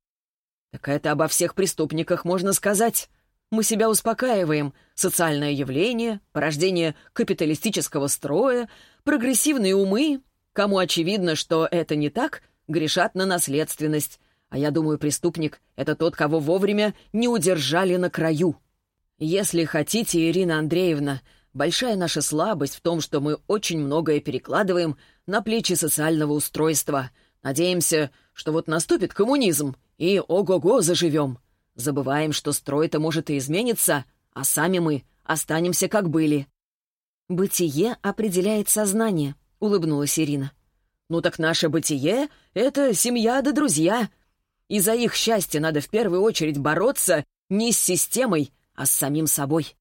B: «Так это обо всех преступниках можно сказать. Мы себя успокаиваем. Социальное явление, порождение капиталистического строя, прогрессивные умы. Кому очевидно, что это не так, грешат на наследственность. А я думаю, преступник — это тот, кого вовремя не удержали на краю. Если хотите, Ирина Андреевна, большая наша слабость в том, что мы очень многое перекладываем на плечи социального устройства. Надеемся, что вот наступит коммунизм, и ого-го заживем. Забываем, что строй-то может и измениться, а сами мы останемся как были. «Бытие определяет сознание», — улыбнулась Ирина. «Ну так наше бытие — это семья да друзья», и за их счастье надо в первую очередь бороться не с системой, а с самим собой.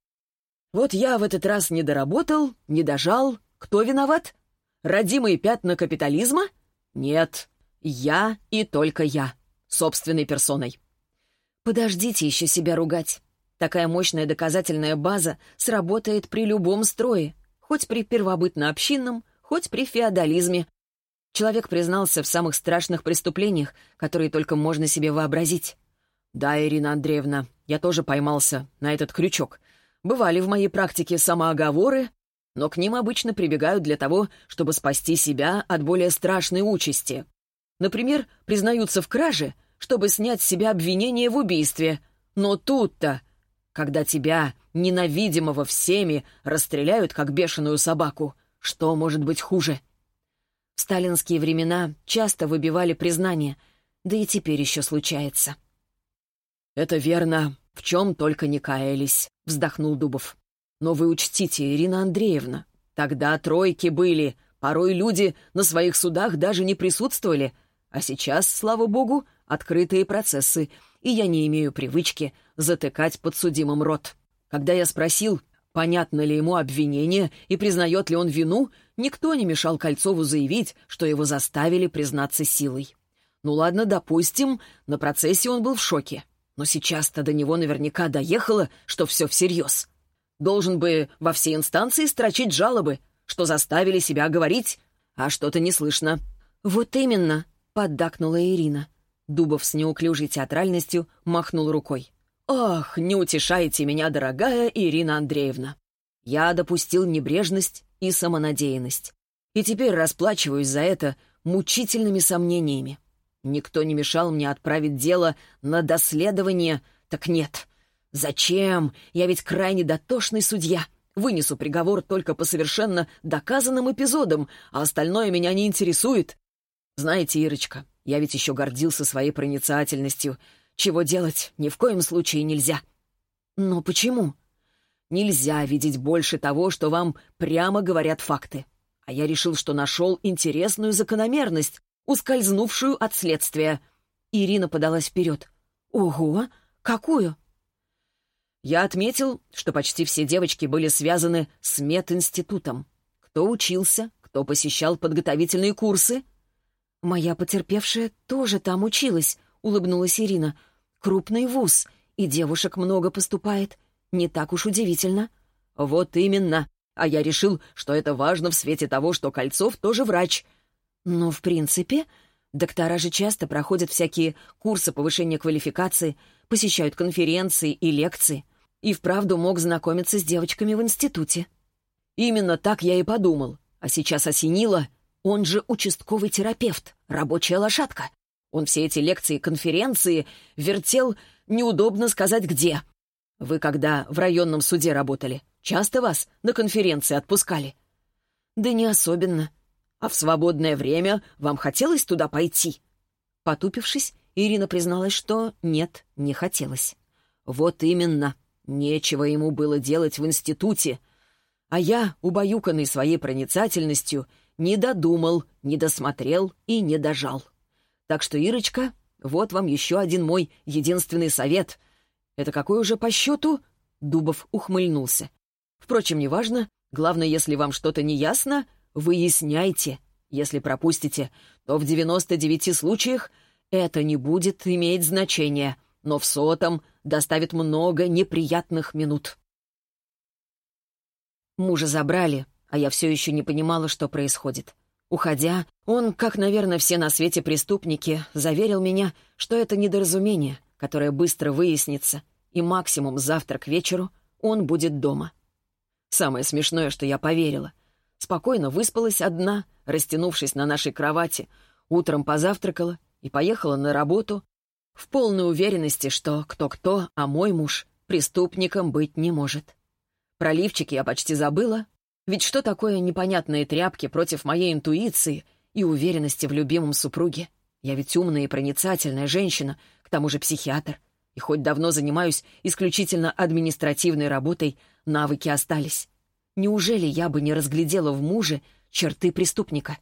B: Вот я в этот раз не доработал, не дожал. Кто виноват? Родимые пятна капитализма? Нет. Я и только я. Собственной персоной. Подождите еще себя ругать. Такая мощная доказательная база сработает при любом строе, хоть при первобытно-общинном, хоть при феодализме, Человек признался в самых страшных преступлениях, которые только можно себе вообразить. «Да, Ирина Андреевна, я тоже поймался на этот крючок. Бывали в моей практике самооговоры, но к ним обычно прибегают для того, чтобы спасти себя от более страшной участи. Например, признаются в краже, чтобы снять с себя обвинение в убийстве. Но тут-то, когда тебя, ненавидимого всеми, расстреляют, как бешеную собаку, что может быть хуже?» В сталинские времена часто выбивали признание, да и теперь еще случается. «Это верно, в чем только не каялись», — вздохнул Дубов. «Но вы учтите, Ирина Андреевна, тогда тройки были, порой люди на своих судах даже не присутствовали, а сейчас, слава богу, открытые процессы, и я не имею привычки затыкать подсудимым рот. Когда я спросил, понятно ли ему обвинение и признает ли он вину, Никто не мешал Кольцову заявить, что его заставили признаться силой. Ну ладно, допустим, на процессе он был в шоке. Но сейчас-то до него наверняка доехало, что все всерьез. Должен бы во все инстанции строчить жалобы, что заставили себя говорить, а что-то не слышно. «Вот именно», — поддакнула Ирина. Дубов с неуклюжей театральностью махнул рукой. «Ах, не утешайте меня, дорогая Ирина Андреевна. Я допустил небрежность и самонадеянность. И теперь расплачиваюсь за это мучительными сомнениями. Никто не мешал мне отправить дело на доследование. Так нет. Зачем? Я ведь крайне дотошный судья. Вынесу приговор только по совершенно доказанным эпизодам, а остальное меня не интересует. Знаете, Ирочка, я ведь еще гордился своей проницательностью. Чего делать ни в коем случае нельзя. Но почему? Нельзя видеть больше того, что вам прямо говорят факты. А я решил, что нашел интересную закономерность, ускользнувшую от следствия. Ирина подалась вперед. «Ого! Какую?» Я отметил, что почти все девочки были связаны с мединститутом. Кто учился, кто посещал подготовительные курсы. «Моя потерпевшая тоже там училась», — улыбнулась Ирина. «Крупный вуз, и девушек много поступает. Не так уж удивительно. Вот именно. а я решил, что это важно в свете того, что Кольцов тоже врач».
A: «Ну, в принципе, доктора же часто проходят всякие курсы повышения квалификации, посещают конференции и лекции, и вправду мог знакомиться с девочками в институте».
B: «Именно так я и подумал. А сейчас осенило. Он же участковый терапевт, рабочая лошадка. Он все эти лекции и конференции вертел, неудобно сказать где. Вы когда в районном суде работали, часто вас на конференции отпускали?
A: Да не особенно.
B: А в свободное время вам хотелось туда пойти?
A: Потупившись, Ирина призналась, что нет, не хотелось.
B: Вот именно. Нечего ему было делать в институте. А я, убаюканный своей проницательностью, не додумал, не досмотрел и не дожал. Так что, Ирочка, вот вам еще один мой единственный совет. Это какой уже по счету?» Дубов ухмыльнулся. «Впрочем, неважно. Главное, если вам что-то не ясно, выясняйте. Если пропустите, то в 99 случаях это не будет иметь значения, но в сотом доставит много неприятных минут».
A: Мужа забрали, а я все еще не понимала, что происходит. Уходя, он, как, наверное, все на свете преступники, заверил меня, что это недоразумение, которое быстро выяснится, и максимум завтра к вечеру он будет дома. Самое смешное, что я поверила. Спокойно выспалась одна, растянувшись на нашей кровати, утром позавтракала и поехала на работу в полной уверенности, что кто-кто, а мой муж преступником быть не может. Про лифчики я почти забыла, ведь что такое непонятные тряпки против моей интуиции и уверенности в любимом супруге? Я ведь умная и проницательная женщина, к тому же психиатр. И хоть давно занимаюсь исключительно административной работой, навыки остались. Неужели я бы не разглядела в муже черты преступника?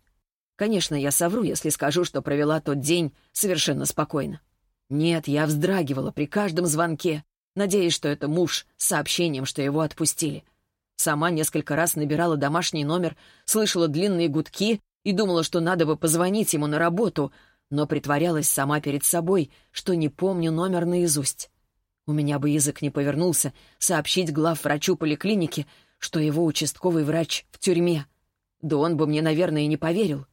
A: Конечно, я совру, если скажу, что провела тот день совершенно спокойно. Нет, я вздрагивала при каждом звонке, надеясь, что это муж с сообщением, что его отпустили — Сама несколько раз набирала домашний номер, слышала длинные гудки и думала, что надо бы позвонить ему на работу, но притворялась сама перед собой, что не помню номер наизусть. У меня бы язык не повернулся сообщить главврачу поликлиники, что его участковый врач в тюрьме. Да он бы мне, наверное, и не поверил.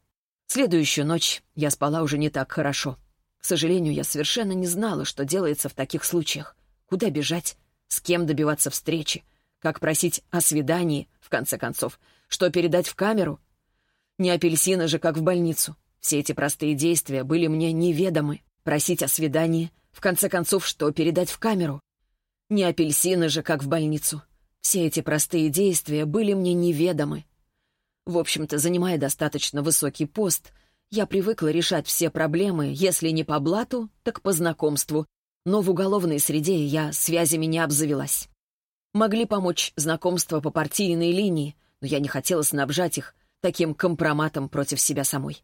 A: Следующую ночь я спала уже не так хорошо. К сожалению, я совершенно не знала, что делается в таких случаях. Куда бежать? С кем добиваться встречи? Как просить о свидании, в конце концов? Что передать в камеру? Не апельсина же, как в больницу. Все эти простые действия были мне неведомы. Просить о свидании, в конце концов, что передать в камеру? Не апельсина же, как в больницу. Все эти простые действия были мне неведомы. В общем-то, занимая достаточно высокий пост, я привыкла решать все проблемы, если не по блату, так по знакомству, но в уголовной среде я связями не обзавелась. Могли помочь знакомства по партийной линии, но я не хотела снабжать их таким компроматом против себя самой.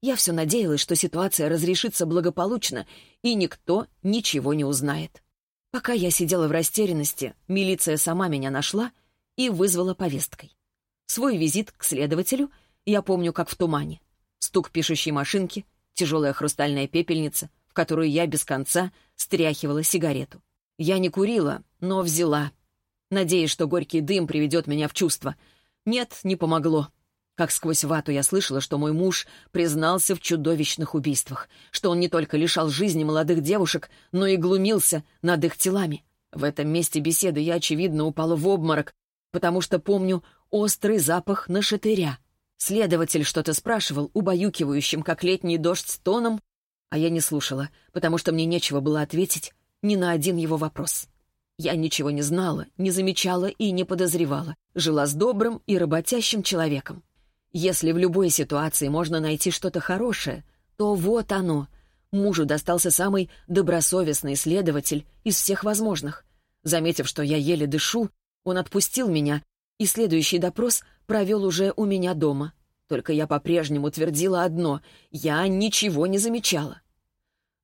A: Я все надеялась, что ситуация разрешится благополучно, и никто ничего не узнает. Пока я сидела в растерянности, милиция сама меня нашла и вызвала повесткой. Свой визит к следователю я помню как в тумане. Стук пишущей машинки, тяжелая хрустальная пепельница, в которую я без конца стряхивала сигарету. Я не курила, но взяла надеясь, что горький дым приведет меня в чувство. Нет, не помогло. Как сквозь вату я слышала, что мой муж признался в чудовищных убийствах, что он не только лишал жизни молодых девушек, но и глумился над их телами. В этом месте беседы я, очевидно, упала в обморок, потому что помню острый запах нашатыря. Следователь что-то спрашивал, убаюкивающим, как летний дождь с тоном, а я не слушала, потому что мне нечего было ответить ни на один его вопрос. Я ничего не знала, не замечала и не подозревала. Жила с добрым и работящим человеком. Если в любой ситуации можно найти что-то хорошее, то вот оно. Мужу достался самый добросовестный следователь из всех возможных. Заметив, что я еле дышу, он отпустил меня, и следующий допрос провел уже у меня дома. Только я по-прежнему твердила одно — я ничего не замечала.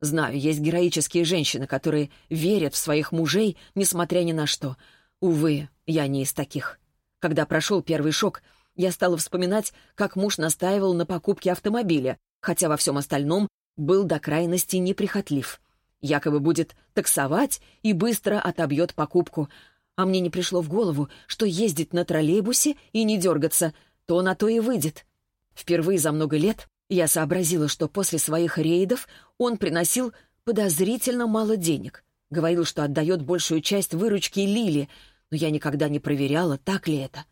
A: Знаю, есть героические женщины, которые верят в своих мужей, несмотря ни на что. Увы, я не из таких. Когда прошел первый шок, я стала вспоминать, как муж настаивал на покупке автомобиля, хотя во всем остальном был до крайности неприхотлив. Якобы будет таксовать и быстро отобьет покупку. а мне не пришло в голову, что ездить на троллейбусе и не дергаться, то на то и выйдет. Впервые за много лет я сообразила, что после своих рейдов он приносил подозрительно мало денег. Говорил, что отдает большую часть выручки Лили, но я никогда не проверяла, так ли это.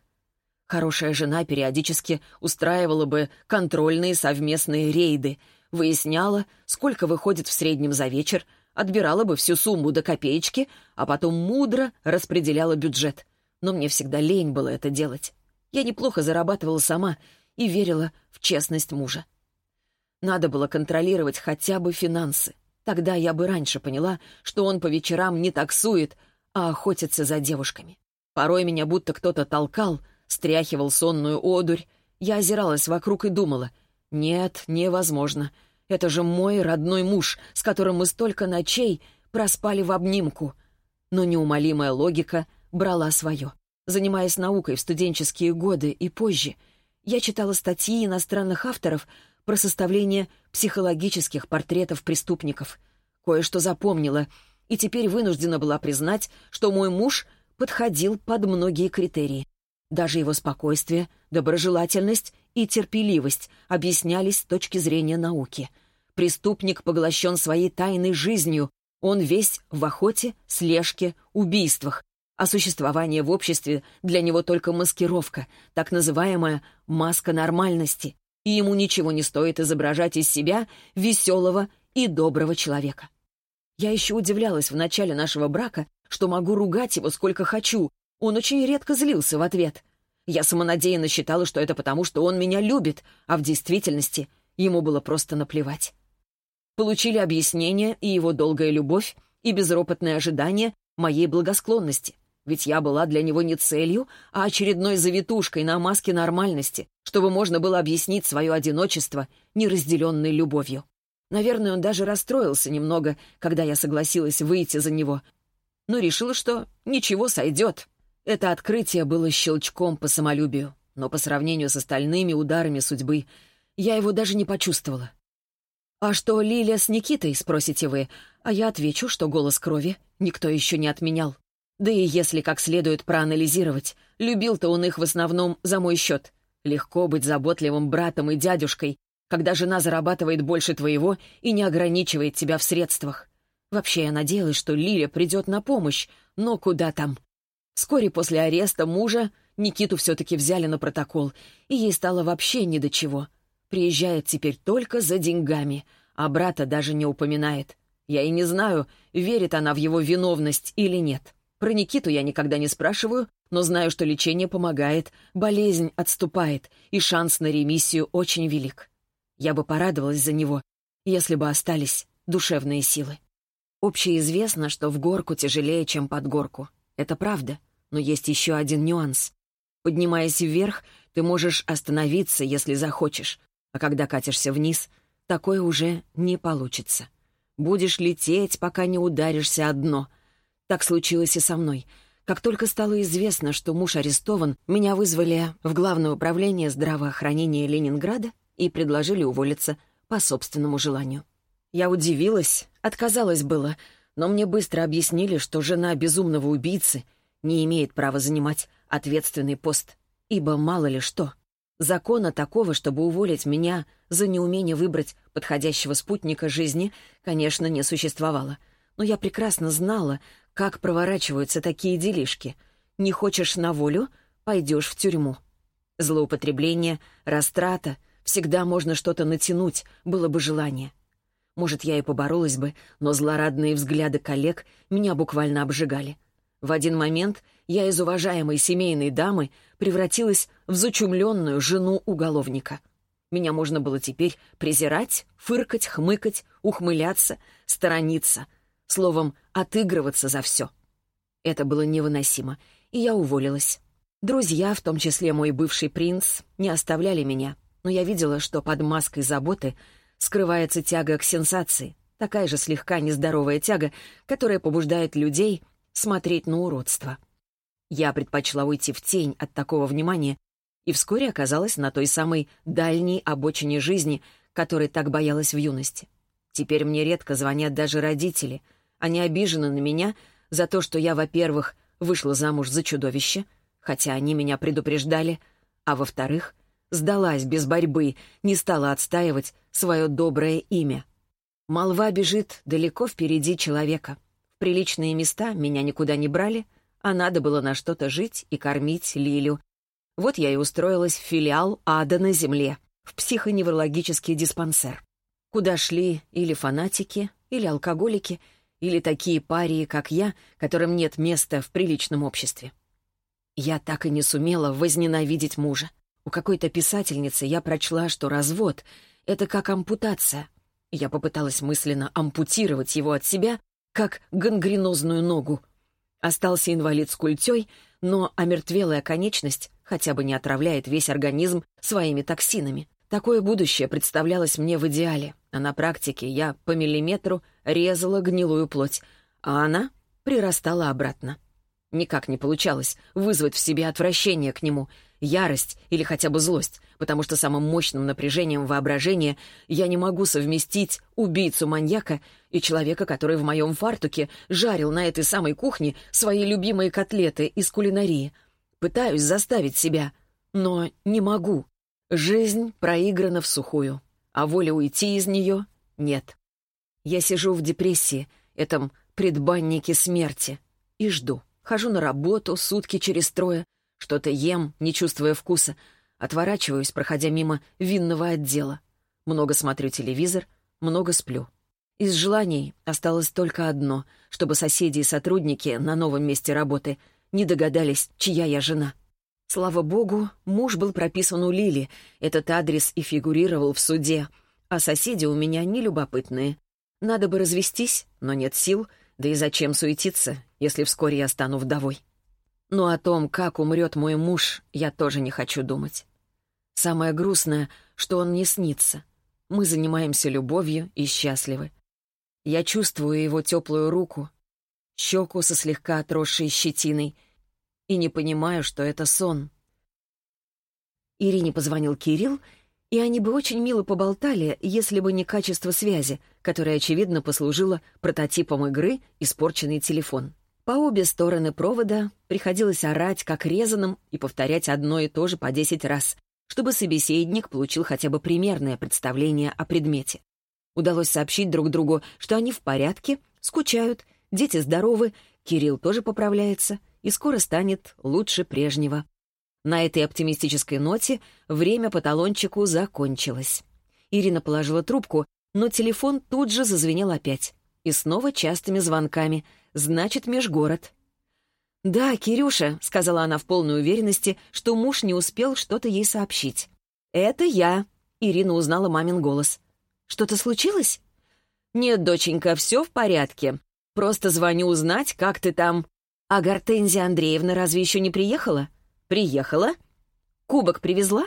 A: Хорошая жена периодически устраивала бы контрольные совместные рейды, выясняла, сколько выходит в среднем за вечер, отбирала бы всю сумму до копеечки, а потом мудро распределяла бюджет. Но мне всегда лень было это делать. Я неплохо зарабатывала сама и верила в честность мужа. Надо было контролировать хотя бы финансы. Тогда я бы раньше поняла, что он по вечерам не таксует, а охотится за девушками. Порой меня будто кто-то толкал, стряхивал сонную одурь. Я озиралась вокруг и думала, нет, невозможно. Это же мой родной муж, с которым мы столько ночей проспали в обнимку. Но неумолимая логика брала свое. Занимаясь наукой в студенческие годы и позже, я читала статьи иностранных авторов про составление психологических портретов преступников. Кое-что запомнила, и теперь вынуждена была признать, что мой муж подходил под многие критерии. Даже его спокойствие, доброжелательность и терпеливость объяснялись с точки зрения науки. Преступник поглощен своей тайной жизнью, он весь в охоте, слежке, убийствах, а существование в обществе для него только маскировка, так называемая «маска нормальности», и ему ничего не стоит изображать из себя веселого и доброго человека. Я еще удивлялась в начале нашего брака, что могу ругать его сколько хочу, он очень редко злился в ответ. Я самонадеянно считала, что это потому, что он меня любит, а в действительности ему было просто наплевать. Получили объяснение и его долгая любовь, и безропотное ожидание моей благосклонности. Ведь я была для него не целью, а очередной завитушкой на маске нормальности, чтобы можно было объяснить свое одиночество неразделенной любовью. Наверное, он даже расстроился немного, когда я согласилась выйти за него, но решил, что ничего сойдет. Это открытие было щелчком по самолюбию, но по сравнению с остальными ударами судьбы я его даже не почувствовала. «А что Лилия с Никитой?» — спросите вы, а я отвечу, что голос крови никто еще не отменял. Да и если как следует проанализировать, любил-то он их в основном за мой счет. Легко быть заботливым братом и дядюшкой, когда жена зарабатывает больше твоего и не ограничивает тебя в средствах. Вообще, я надеялась, что Лиля придет на помощь, но куда там? Вскоре после ареста мужа Никиту все-таки взяли на протокол, и ей стало вообще ни до чего. Приезжает теперь только за деньгами, а брата даже не упоминает. Я и не знаю, верит она в его виновность или нет. Про Никиту я никогда не спрашиваю, но знаю, что лечение помогает, болезнь отступает, и шанс на ремиссию очень велик. Я бы порадовалась за него, если бы остались душевные силы. Общеизвестно, что в горку тяжелее, чем под горку. Это правда, но есть еще один нюанс. Поднимаясь вверх, ты можешь остановиться, если захочешь, а когда катишься вниз, такое уже не получится. Будешь лететь, пока не ударишься о дно — так случилось и со мной. Как только стало известно, что муж арестован, меня вызвали в Главное управление здравоохранения Ленинграда и предложили уволиться по собственному желанию. Я удивилась, отказалась было, но мне быстро объяснили, что жена безумного убийцы не имеет права занимать ответственный пост, ибо мало ли что. Закона такого, чтобы уволить меня за неумение выбрать подходящего спутника жизни, конечно, не существовало. Но я прекрасно знала, как проворачиваются такие делишки. Не хочешь на волю — пойдешь в тюрьму. Злоупотребление, растрата — всегда можно что-то натянуть, было бы желание. Может, я и поборолась бы, но злорадные взгляды коллег меня буквально обжигали. В один момент я из уважаемой семейной дамы превратилась в зачумленную жену уголовника. Меня можно было теперь презирать, фыркать, хмыкать, ухмыляться, сторониться — Словом, отыгрываться за все. Это было невыносимо, и я уволилась. Друзья, в том числе мой бывший принц, не оставляли меня, но я видела, что под маской заботы скрывается тяга к сенсации, такая же слегка нездоровая тяга, которая побуждает людей смотреть на уродство. Я предпочла уйти в тень от такого внимания и вскоре оказалась на той самой дальней обочине жизни, которой так боялась в юности. Теперь мне редко звонят даже родители — они обижены на меня за то, что я, во-первых, вышла замуж за чудовище, хотя они меня предупреждали, а во-вторых, сдалась без борьбы, не стала отстаивать свое доброе имя. Молва бежит далеко впереди человека. В приличные места меня никуда не брали, а надо было на что-то жить и кормить Лилю. Вот я и устроилась в филиал ада на земле, в психоневрологический диспансер, куда шли или фанатики, или алкоголики, или такие парии, как я, которым нет места в приличном обществе. Я так и не сумела возненавидеть мужа. У какой-то писательницы я прочла, что развод — это как ампутация. Я попыталась мысленно ампутировать его от себя, как гангренозную ногу. Остался инвалид с культей, но омертвелая конечность хотя бы не отравляет весь организм своими токсинами. Такое будущее представлялось мне в идеале, а на практике я по миллиметру резала гнилую плоть, а она прирастала обратно. Никак не получалось вызвать в себе отвращение к нему, ярость или хотя бы злость, потому что самым мощным напряжением воображения я не могу совместить убийцу-маньяка и человека, который в моем фартуке жарил на этой самой кухне свои любимые котлеты из кулинарии. Пытаюсь заставить себя, но не могу. Жизнь проиграна в сухую, а воля уйти из нее нет. Я сижу в депрессии, этом предбаннике смерти, и жду. Хожу на работу сутки через трое, что-то ем, не чувствуя вкуса, отворачиваюсь, проходя мимо винного отдела. Много смотрю телевизор, много сплю. Из желаний осталось только одно, чтобы соседи и сотрудники на новом месте работы не догадались, чья я жена. Слава богу, муж был прописан у Лили, этот адрес и фигурировал в суде, а соседи у меня не любопытные. Надо бы развестись, но нет сил — да и зачем суетиться, если вскоре я стану вдовой? Но о том, как умрет мой муж, я тоже не хочу думать. Самое грустное, что он не снится. Мы занимаемся любовью и счастливы. Я чувствую его теплую руку, щеку со слегка отросшей щетиной, и не понимаю, что это сон. Ирине позвонил Кирилл и они бы очень мило поболтали, если бы не качество связи, которое, очевидно, послужило прототипом игры «Испорченный телефон». По обе стороны провода приходилось орать, как резаным, и повторять одно и то же по десять раз, чтобы собеседник получил хотя бы примерное представление о предмете. Удалось сообщить друг другу, что они в порядке, скучают, дети здоровы, Кирилл тоже поправляется и скоро станет лучше прежнего. На этой оптимистической ноте время по талончику закончилось. Ирина положила трубку, но телефон тут же зазвенел опять. И снова частыми звонками. Значит, межгород. «Да, Кирюша», — сказала она в полной уверенности, что муж не успел что-то ей сообщить. «Это я», — Ирина узнала мамин голос. «Что-то случилось?» «Нет, доченька, все в порядке. Просто звоню узнать, как ты там. А Гортензия Андреевна разве еще не приехала?» «Приехала? Кубок привезла?»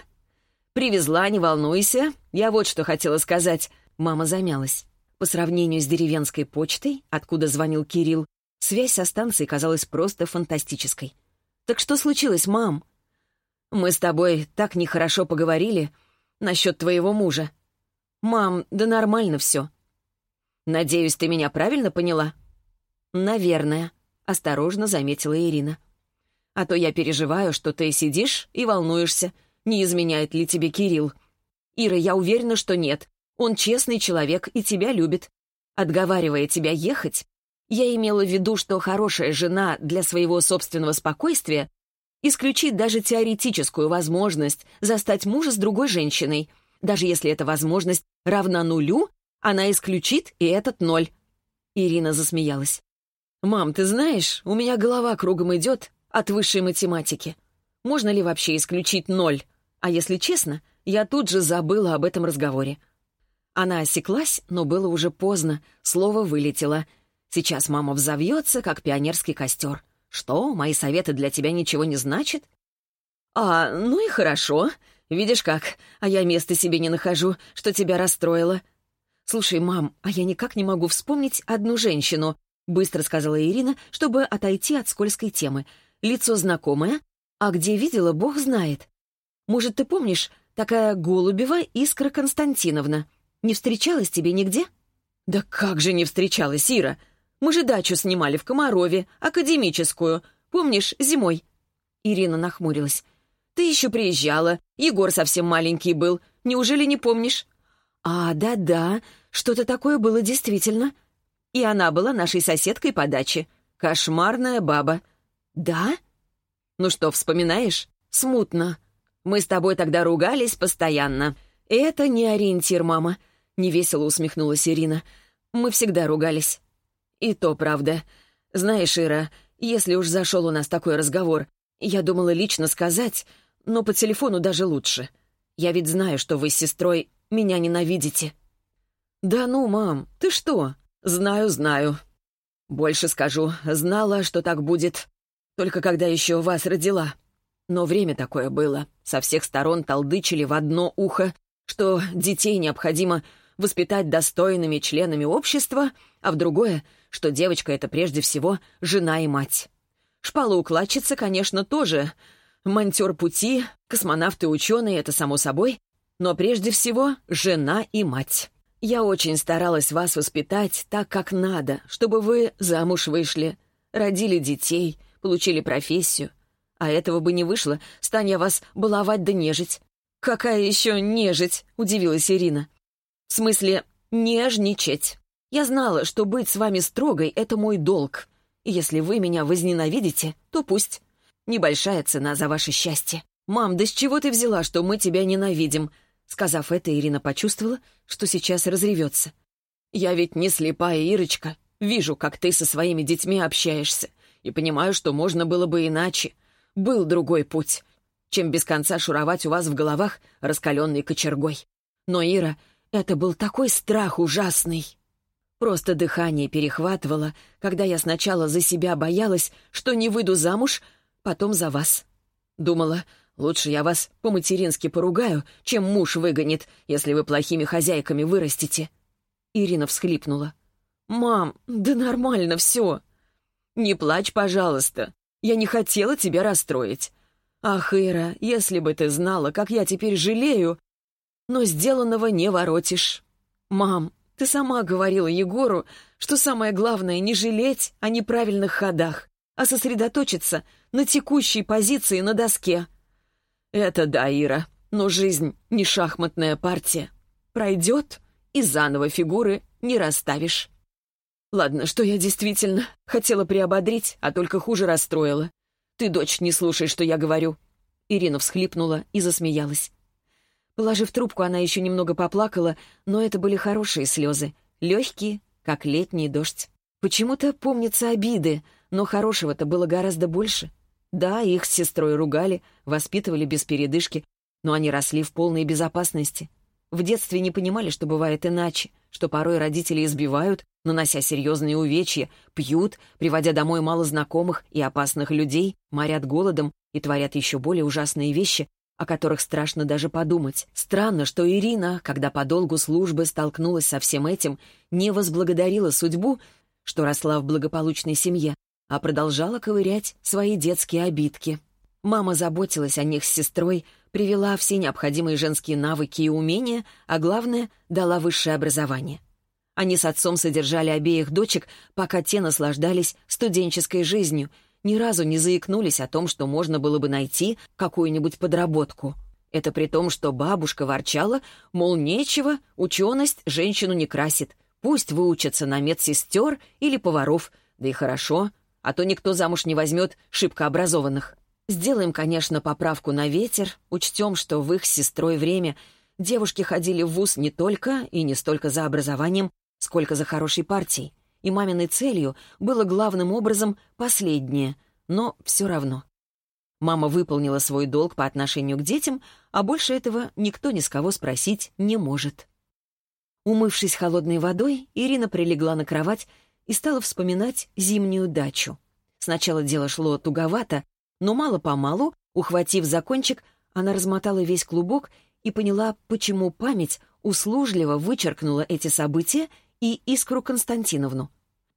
A: «Привезла, не волнуйся. Я вот что хотела сказать». Мама замялась. По сравнению с деревенской почтой, откуда звонил Кирилл, связь со станцией казалась просто фантастической. «Так что случилось, мам?» «Мы с тобой так нехорошо поговорили насчет твоего мужа». «Мам, да нормально все». «Надеюсь, ты меня правильно поняла?» «Наверное», — осторожно заметила Ирина. А то я переживаю, что ты сидишь и волнуешься, не изменяет ли тебе Кирилл. Ира, я уверена, что нет. Он честный человек и тебя любит. Отговаривая тебя ехать, я имела в виду, что хорошая жена для своего собственного спокойствия исключит даже теоретическую возможность застать мужа с другой женщиной. Даже если эта возможность равна нулю, она исключит и этот ноль. Ирина засмеялась. «Мам, ты знаешь, у меня голова кругом идет от высшей математики. Можно ли вообще исключить ноль? А если честно, я тут же забыла об этом разговоре. Она осеклась, но было уже поздно, слово вылетело. Сейчас мама взовьется, как пионерский костер. Что, мои советы для тебя ничего не значат? А, ну и хорошо. Видишь как, а я места себе не нахожу, что тебя расстроило. Слушай, мам, а я никак не могу вспомнить одну женщину, быстро сказала Ирина, чтобы отойти от скользкой темы — Лицо знакомое, а где видела, бог знает. Может, ты помнишь, такая Голубева Искра Константиновна. Не встречалась тебе нигде? Да как же не встречалась, Ира? Мы же дачу снимали в Комарове, академическую. Помнишь, зимой?» Ирина нахмурилась. «Ты еще приезжала. Егор совсем маленький был. Неужели не помнишь?» «А, да-да, что-то такое было действительно. И она была нашей соседкой по даче. Кошмарная баба». «Да?» «Ну что, вспоминаешь?» «Смутно. Мы с тобой тогда ругались постоянно. Это не ориентир, мама», — невесело усмехнулась Ирина. «Мы всегда ругались». «И то правда. Знаешь, Ира, если уж зашел у нас такой разговор, я думала лично сказать, но по телефону даже лучше. Я ведь знаю, что вы с сестрой меня ненавидите». «Да ну, мам, ты что? Знаю, знаю. Больше скажу, знала, что так будет, только когда еще вас родила. Но время такое было. Со всех сторон толдычили в одно ухо, что детей необходимо воспитать достойными членами общества, а в другое, что девочка — это прежде всего жена и мать. Шпала-укладчица, конечно, тоже. Монтер пути, космонавты ученые — это само собой. Но прежде всего жена и мать. Я очень старалась вас воспитать так, как надо, чтобы вы замуж вышли, родили детей, получили профессию. А этого бы не вышло, стань я вас баловать да нежить. «Какая еще нежить?» — удивилась Ирина. «В смысле, нежничать. Я знала, что быть с вами строгой — это мой долг. И если вы меня возненавидите, то пусть. Небольшая цена за ваше счастье. Мам, да с чего ты взяла, что мы тебя ненавидим?» Сказав это, Ирина почувствовала, что сейчас разревется. «Я ведь не слепая Ирочка. Вижу, как ты со своими детьми общаешься. И понимаю, что можно было бы иначе. Был другой путь, чем без конца шуровать у вас в головах раскаленной кочергой. Но, Ира, это был такой страх ужасный. Просто дыхание перехватывало, когда я сначала за себя боялась, что не выйду замуж, потом за вас. Думала, лучше я вас по-матерински поругаю, чем муж выгонит, если вы плохими хозяйками вырастете. Ирина всхлипнула. «Мам, да нормально все. Не плачь, пожалуйста. Я не хотела тебя расстроить. Ах, Ира, если бы ты знала, как я теперь жалею. Но сделанного не воротишь. Мам, ты сама говорила Егору, что самое главное не жалеть о неправильных ходах, а сосредоточиться на текущей позиции на доске. Это да, Ира, но жизнь не шахматная партия. Пройдет, и заново фигуры не расставишь. Ладно, что я действительно хотела приободрить, а только хуже расстроила. Ты, дочь, не слушай, что я говорю. Ирина всхлипнула и засмеялась. Положив трубку, она еще немного поплакала, но это были хорошие слезы, легкие, как летний дождь. Почему-то помнятся обиды, но хорошего-то было гораздо больше. Да, их с сестрой ругали, воспитывали без передышки, но они росли в полной безопасности. В детстве не понимали, что бывает иначе, что порой родители избивают, нанося серьезные увечья, пьют, приводя домой малознакомых и опасных людей, морят голодом и творят еще более ужасные вещи, о которых страшно даже подумать. Странно, что Ирина, когда по долгу службы столкнулась со всем этим, не возблагодарила судьбу, что росла в благополучной семье, а продолжала ковырять свои детские обидки. Мама заботилась о них с сестрой, привела все необходимые женские навыки и умения, а главное, дала высшее образование. Они с отцом содержали обеих дочек, пока те наслаждались студенческой жизнью, ни разу не заикнулись о том, что можно было бы найти какую-нибудь подработку. Это при том, что бабушка ворчала, мол, нечего, ученость женщину не красит. Пусть выучатся на медсестер или поваров, да и хорошо, а то никто замуж не возьмет шибко образованных. Сделаем, конечно, поправку на ветер, учтем, что в их сестрой время девушки ходили в вуз не только и не столько за образованием, сколько за хорошей партией, и маминой целью было главным образом последнее, но все равно. Мама выполнила свой долг по отношению к детям, а больше этого никто ни с кого спросить не может. Умывшись холодной водой, Ирина прилегла на кровать и стала вспоминать зимнюю дачу. Сначала дело шло туговато, но мало-помалу, ухватив закончик, она размотала весь клубок и поняла, почему память услужливо вычеркнула эти события и Искру Константиновну.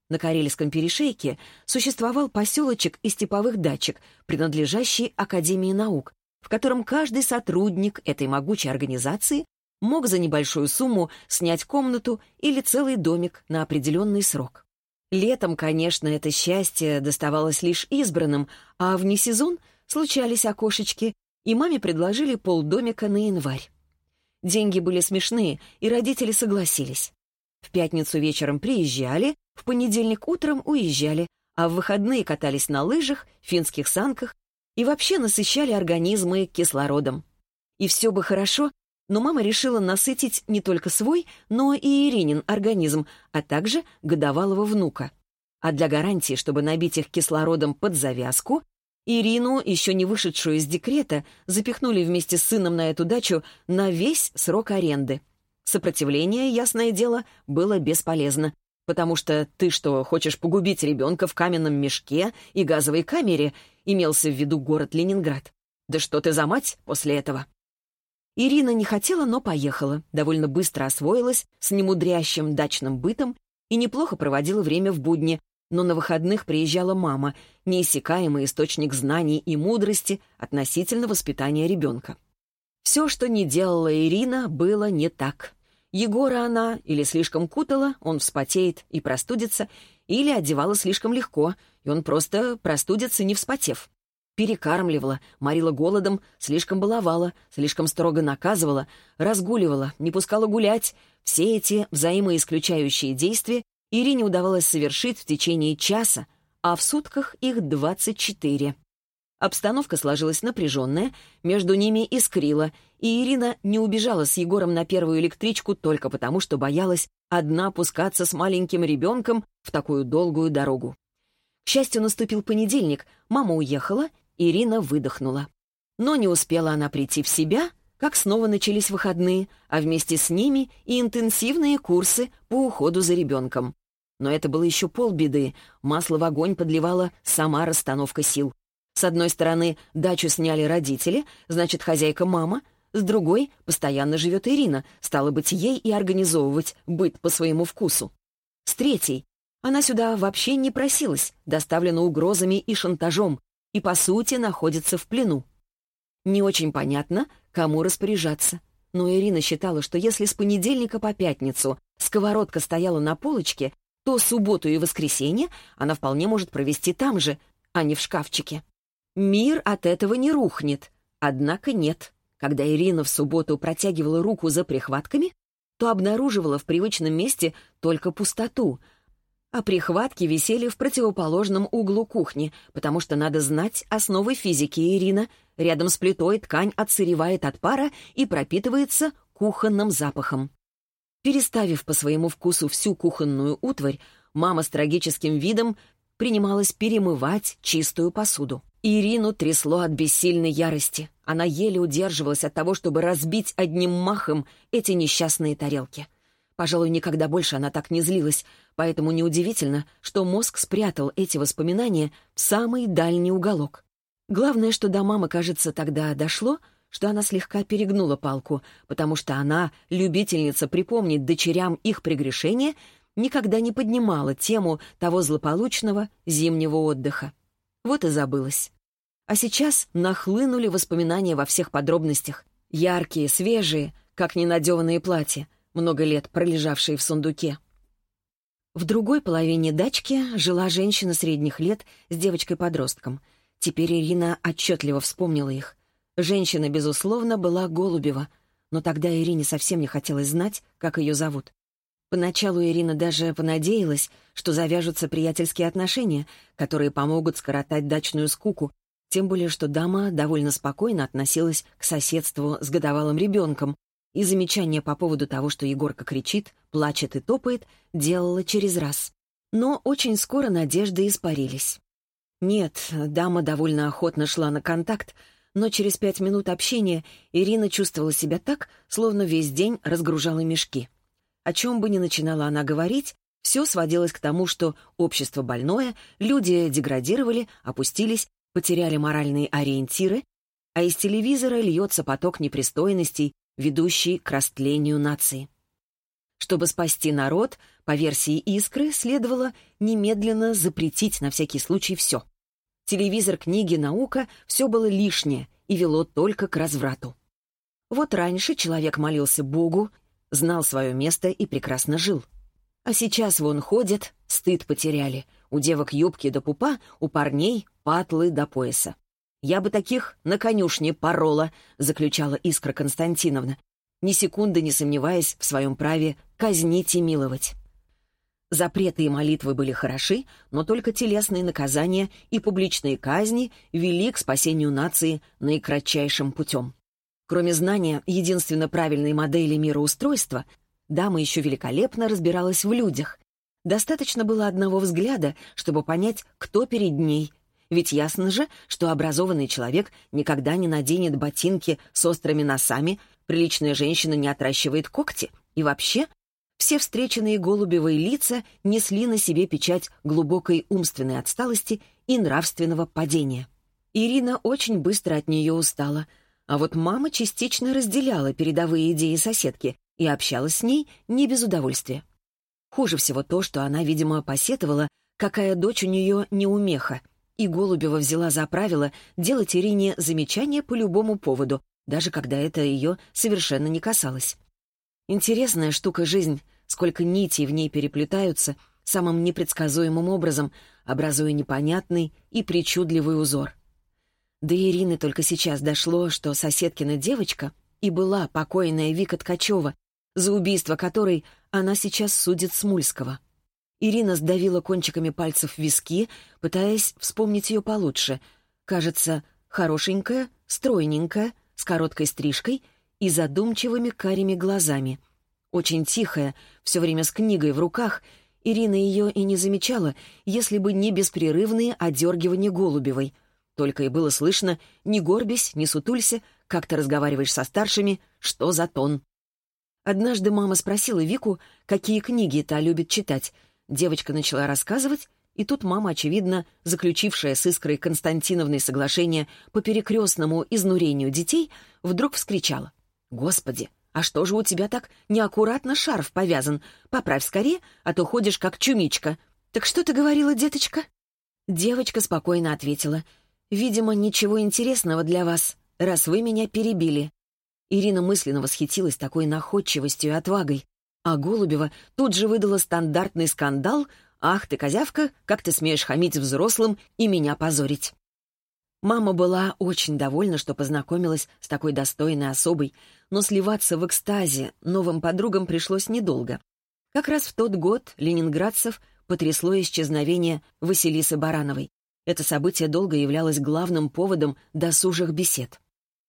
A: На Карельском перешейке существовал поселочек из типовых дачек, принадлежащий Академии наук, в котором каждый сотрудник этой могучей организации мог за небольшую сумму снять комнату или целый домик на определенный срок. Летом, конечно, это счастье доставалось лишь избранным, а вне сезон случались окошечки, и маме предложили полдомика на январь. Деньги были смешные, и родители согласились. В пятницу вечером приезжали, в понедельник утром уезжали, а в выходные катались на лыжах, финских санках и вообще насыщали организмы кислородом. И все бы хорошо, но мама решила насытить не только свой, но и Иринин организм, а также годовалого внука. А для гарантии, чтобы набить их кислородом под завязку, Ирину, еще не вышедшую из декрета, запихнули вместе с сыном на эту дачу на весь срок аренды. Сопротивление, ясное дело, было бесполезно, потому что ты что, хочешь погубить ребенка в каменном мешке и газовой камере, имелся в виду город Ленинград. Да что ты за мать после этого? Ирина не хотела, но поехала, довольно быстро освоилась с немудрящим дачным бытом и неплохо проводила время в будни, но на выходных приезжала мама, неиссякаемый источник знаний и мудрости относительно воспитания ребенка. Все, что не делала Ирина, было не так. Егора она или слишком кутала, он вспотеет и простудится, или одевала слишком легко, и он просто простудится, не вспотев. Перекармливала, морила голодом, слишком баловала, слишком строго наказывала, разгуливала, не пускала гулять. Все эти взаимоисключающие действия Ирине удавалось совершить в течение часа, а в сутках их 24. Обстановка сложилась напряженная, между ними искрила, и Ирина не убежала с Егором на первую электричку только потому, что боялась одна пускаться с маленьким ребенком в такую долгую дорогу. К счастью, наступил понедельник, мама уехала, Ирина выдохнула. Но не успела она прийти в себя, как снова начались выходные, а вместе с ними и интенсивные курсы по уходу за ребенком. Но это было еще полбеды. Масло в огонь подливала сама расстановка сил. С одной стороны, дачу сняли родители, значит, хозяйка мама. С другой, постоянно живет Ирина, стало быть, ей и организовывать быт по своему вкусу. С третьей, она сюда вообще не просилась, доставлена угрозами и шантажом, и, по сути, находится в плену. Не очень понятно, кому распоряжаться. Но Ирина считала, что если с понедельника по пятницу сковородка стояла на полочке, то субботу и воскресенье она вполне может провести там же, а не в шкафчике. Мир от этого не рухнет. Однако нет. Когда Ирина в субботу протягивала руку за прихватками, то обнаруживала в привычном месте только пустоту, а прихватки висели в противоположном углу кухни, потому что надо знать основы физики Ирина. Рядом с плитой ткань отсыревает от пара и пропитывается кухонным запахом. Переставив по своему вкусу всю кухонную утварь, мама с трагическим видом принималась перемывать чистую посуду. Ирину трясло от бессильной ярости. Она еле удерживалась от того, чтобы разбить одним махом эти несчастные тарелки. Пожалуй, никогда больше она так не злилась, поэтому неудивительно, что мозг спрятал эти воспоминания в самый дальний уголок. Главное, что до мамы, кажется, тогда дошло — что она слегка перегнула палку, потому что она, любительница припомнить дочерям их прегрешения, никогда не поднимала тему того злополучного зимнего отдыха. Вот и забылась. А сейчас нахлынули воспоминания во всех подробностях. Яркие, свежие, как ненадеванные платья, много лет пролежавшие в сундуке. В другой половине дачки жила женщина средних лет с девочкой-подростком. Теперь Ирина отчетливо вспомнила их. Женщина, безусловно, была Голубева, но тогда Ирине совсем не хотелось знать, как ее зовут. Поначалу Ирина даже понадеялась, что завяжутся приятельские отношения, которые помогут скоротать дачную скуку, тем более что дама довольно спокойно относилась к соседству с годовалым ребенком, и замечание по поводу того, что Егорка кричит, плачет и топает, делала через раз. Но очень скоро надежды испарились. Нет, дама довольно охотно шла на контакт, но через пять минут общения Ирина чувствовала себя так, словно весь день разгружала мешки. О чем бы ни начинала она говорить, все сводилось к тому, что общество больное, люди деградировали, опустились, потеряли моральные ориентиры, а из телевизора льется поток непристойностей, ведущий к растлению нации. Чтобы спасти народ, по версии «Искры» следовало немедленно запретить на всякий случай все — Телевизор, книги, наука — все было лишнее и вело только к разврату. Вот раньше человек молился Богу, знал свое место и прекрасно жил. А сейчас вон ходят, стыд потеряли. У девок юбки до пупа, у парней патлы до пояса. «Я бы таких на конюшне порола», — заключала Искра Константиновна, ни секунды не сомневаясь в своем праве казнить и миловать. Запреты и молитвы были хороши, но только телесные наказания и публичные казни вели к спасению нации наикратчайшим путем. Кроме знания единственно правильной модели мироустройства, дама еще великолепно разбиралась в людях. Достаточно было одного взгляда, чтобы понять, кто перед ней. Ведь ясно же, что образованный человек никогда не наденет ботинки с острыми носами, приличная женщина не отращивает когти. И вообще, все встреченные голубевые лица несли на себе печать глубокой умственной отсталости и нравственного падения. Ирина очень быстро от нее устала, а вот мама частично разделяла передовые идеи соседки и общалась с ней не без удовольствия. Хуже всего то, что она, видимо, посетовала, какая дочь у нее неумеха, и Голубева взяла за правило делать Ирине замечания по любому поводу, даже когда это ее совершенно не касалось. Интересная штука жизнь, сколько нитей в ней переплетаются самым непредсказуемым образом, образуя непонятный и причудливый узор. До Ирины только сейчас дошло, что соседкина девочка и была покойная Вика Ткачева, за убийство которой она сейчас судит Смульского. Ирина сдавила кончиками пальцев виски, пытаясь вспомнить ее получше. Кажется, хорошенькая, стройненькая, с короткой стрижкой — и задумчивыми карими глазами. Очень тихая, все время с книгой в руках, Ирина ее и не замечала, если бы не беспрерывные одергивания Голубевой. Только и было слышно «не горбись, не сутулься, как ты разговариваешь со старшими, что за тон». Однажды мама спросила Вику, какие книги та любит читать. Девочка начала рассказывать, и тут мама, очевидно, заключившая с Искрой Константиновной соглашение по перекрестному изнурению детей, вдруг вскричала. «Господи, а что же у тебя так неаккуратно шарф повязан? Поправь скорее, а то ходишь как чумичка. Так что ты говорила, деточка?» Девочка спокойно ответила. «Видимо, ничего интересного для вас, раз вы меня перебили». Ирина мысленно восхитилась такой находчивостью и отвагой, а Голубева тут же выдала стандартный скандал «Ах ты, козявка, как ты смеешь хамить взрослым и меня позорить!» Мама была очень довольна, что познакомилась с такой достойной особой, но сливаться в экстазе новым подругам пришлось недолго. Как раз в тот год ленинградцев потрясло исчезновение Василисы Барановой. Это событие долго являлось главным поводом досужих бесед.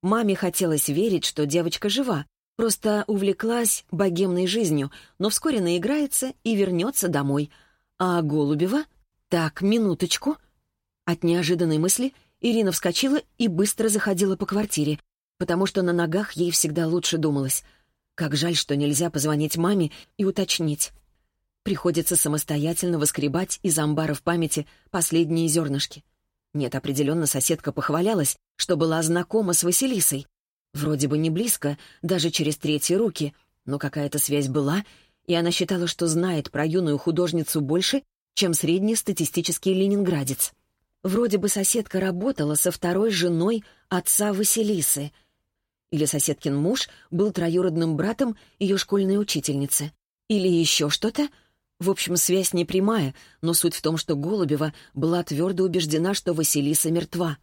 A: Маме хотелось верить, что девочка жива, просто увлеклась богемной жизнью, но вскоре наиграется и вернется домой. А Голубева? Так, минуточку. От неожиданной мысли Ирина вскочила и быстро заходила по квартире, потому что на ногах ей всегда лучше думалось. Как жаль, что нельзя позвонить маме и уточнить. Приходится самостоятельно воскребать из амбара в памяти последние зернышки. Нет, определенно соседка похвалялась, что была знакома с Василисой. Вроде бы не близко, даже через третьи руки, но какая-то связь была, и она считала, что знает про юную художницу больше, чем средний статистический ленинградец. Вроде бы соседка работала со второй женой отца Василисы. Или соседкин муж был троюродным братом ее школьной учительницы. Или еще что-то. В общем, связь не прямая, но суть в том, что Голубева была твердо убеждена, что Василиса мертва.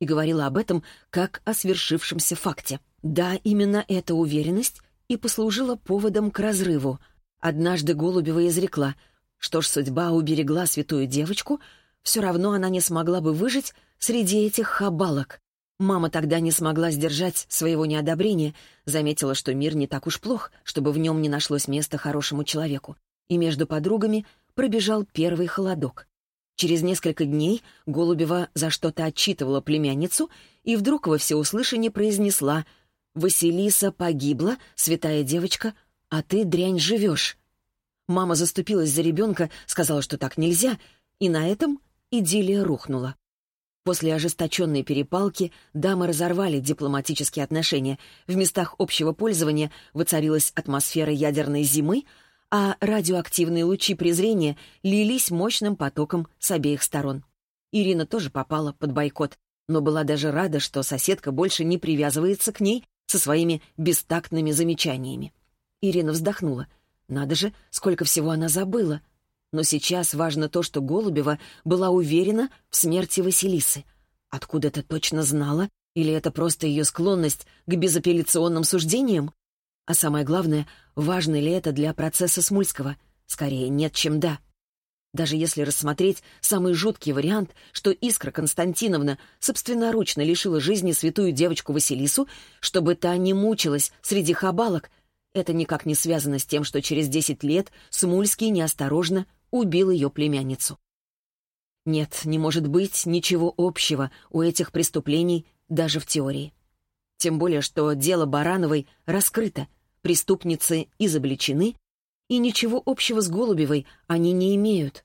A: И говорила об этом как о свершившемся факте. Да, именно эта уверенность и послужила поводом к разрыву. Однажды Голубева изрекла, что ж судьба уберегла святую девочку — все равно она не смогла бы выжить среди этих хабалок. Мама тогда не смогла сдержать своего неодобрения, заметила, что мир не так уж плох, чтобы в нем не нашлось места хорошему человеку. И между подругами пробежал первый холодок. Через несколько дней Голубева за что-то отчитывала племянницу и вдруг во всеуслышание произнесла «Василиса погибла, святая девочка, а ты, дрянь, живешь». Мама заступилась за ребенка, сказала, что так нельзя, и на этом идиллия рухнула. После ожесточенной перепалки дамы разорвали дипломатические отношения. В местах общего пользования воцарилась атмосфера ядерной зимы, а радиоактивные лучи презрения лились мощным потоком с обеих сторон. Ирина тоже попала под бойкот, но была даже рада, что соседка больше не привязывается к ней со своими бестактными замечаниями. Ирина вздохнула. Надо же, сколько всего она забыла. Но сейчас важно то, что Голубева была уверена в смерти Василисы. Откуда это точно знала? Или это просто ее склонность к безапелляционным суждениям? А самое главное, важно ли это для процесса Смульского? Скорее нет, чем да. Даже если рассмотреть самый жуткий вариант, что Искра Константиновна собственноручно лишила жизни святую девочку Василису, чтобы та не мучилась среди хабалок, это никак не связано с тем, что через десять лет Смульский неосторожно убил ее племянницу. Нет, не может быть ничего общего у этих преступлений даже в теории. Тем более, что дело Барановой раскрыто, преступницы изобличены, и ничего общего с Голубевой они не имеют.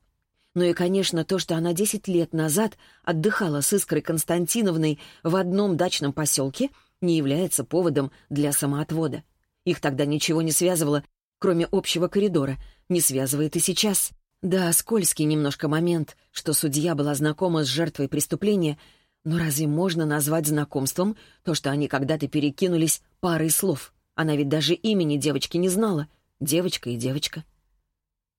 A: Ну и, конечно, то, что она десять лет назад отдыхала с Искрой Константиновной в одном дачном поселке, не является поводом для самоотвода. Их тогда ничего не связывало, кроме общего коридора, не связывает и сейчас. Да, скользкий немножко момент, что судья была знакома с жертвой преступления, но разве можно назвать знакомством то, что они когда-то перекинулись парой слов? Она ведь даже имени девочки не знала. Девочка и девочка.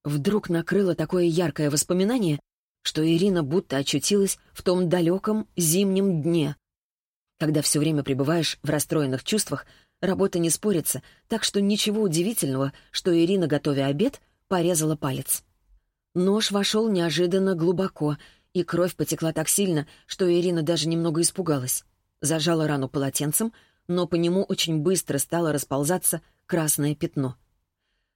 A: Вдруг накрыло такое яркое воспоминание, что Ирина будто очутилась в том далеком зимнем дне. Когда все время пребываешь в расстроенных чувствах, работа не спорится, так что ничего удивительного, что Ирина, готовя обед, порезала палец. Нож вошел неожиданно глубоко, и кровь потекла так сильно, что Ирина даже немного испугалась. Зажала рану полотенцем, но по нему очень быстро стало расползаться красное пятно.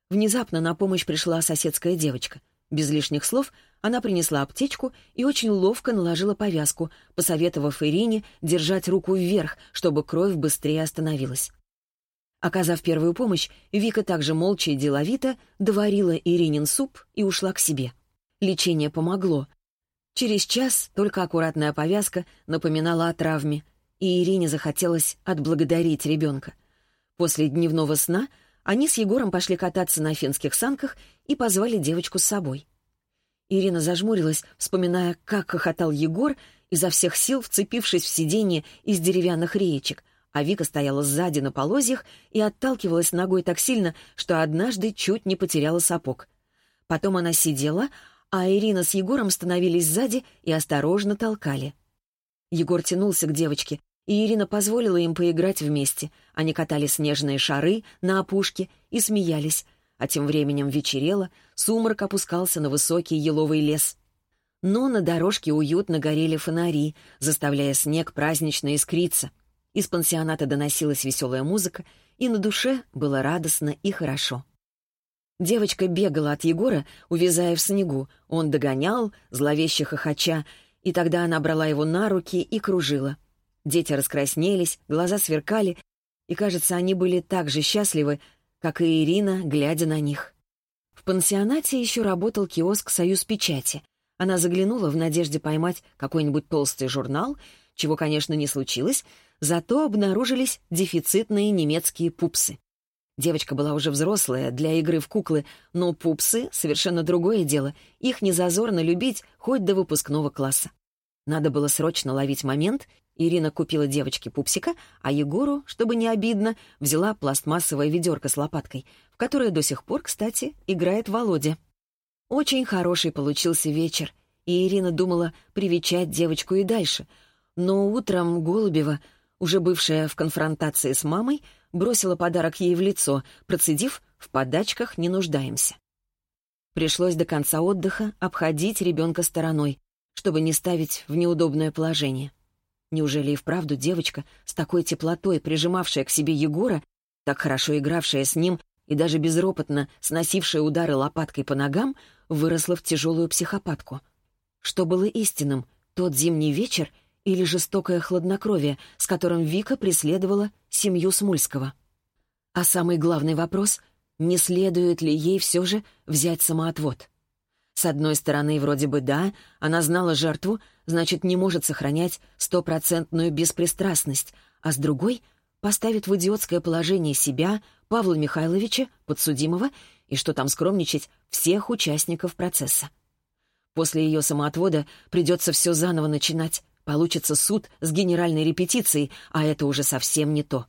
A: Внезапно на помощь пришла соседская девочка. Без лишних слов она принесла аптечку и очень ловко наложила повязку, посоветовав Ирине держать руку вверх, чтобы кровь быстрее остановилась. Оказав первую помощь, Вика также молча и деловито доварила Иринин суп и ушла к себе. Лечение помогло. Через час только аккуратная повязка напоминала о травме, и Ирине захотелось отблагодарить ребенка. После дневного сна они с Егором пошли кататься на финских санках и позвали девочку с собой. Ирина зажмурилась, вспоминая, как хохотал Егор, изо всех сил вцепившись в сиденье из деревянных реечек — а Вика стояла сзади на полозьях и отталкивалась ногой так сильно, что однажды чуть не потеряла сапог. Потом она сидела, а Ирина с Егором становились сзади и осторожно толкали. Егор тянулся к девочке, и Ирина позволила им поиграть вместе. Они катали снежные шары на опушке и смеялись, а тем временем вечерело, сумрак опускался на высокий еловый лес. Но на дорожке уютно горели фонари, заставляя снег празднично искриться — из пансионата доносилась веселая музыка, и на душе было радостно и хорошо. Девочка бегала от Егора, увязая в снегу. Он догонял, зловеще хохоча, и тогда она брала его на руки и кружила. Дети раскраснелись, глаза сверкали, и, кажется, они были так же счастливы, как и Ирина, глядя на них. В пансионате еще работал киоск «Союз печати». Она заглянула в надежде поймать какой-нибудь толстый журнал, чего, конечно, не случилось, зато обнаружились дефицитные немецкие пупсы. Девочка была уже взрослая для игры в куклы, но пупсы — совершенно другое дело. Их не зазорно любить хоть до выпускного класса. Надо было срочно ловить момент. Ирина купила девочке пупсика, а Егору, чтобы не обидно, взяла пластмассовое ведерко с лопаткой, в которое до сих пор, кстати, играет Володя. Очень хороший получился вечер, и Ирина думала привечать девочку и дальше. Но утром Голубева уже бывшая в конфронтации с мамой, бросила подарок ей в лицо, процедив «в подачках не нуждаемся». Пришлось до конца отдыха обходить ребенка стороной, чтобы не ставить в неудобное положение. Неужели и вправду девочка, с такой теплотой прижимавшая к себе Егора, так хорошо игравшая с ним и даже безропотно сносившая удары лопаткой по ногам, выросла в тяжелую психопатку? Что было истинным, тот зимний вечер — или жестокое хладнокровие, с которым Вика преследовала семью Смульского. А самый главный вопрос — не следует ли ей все же взять самоотвод? С одной стороны, вроде бы да, она знала жертву, значит, не может сохранять стопроцентную беспристрастность, а с другой — поставит в идиотское положение себя, Павла Михайловича, подсудимого, и, что там скромничать, всех участников процесса. После ее самоотвода придется все заново начинать, Получится суд с генеральной репетицией, а это уже совсем не то.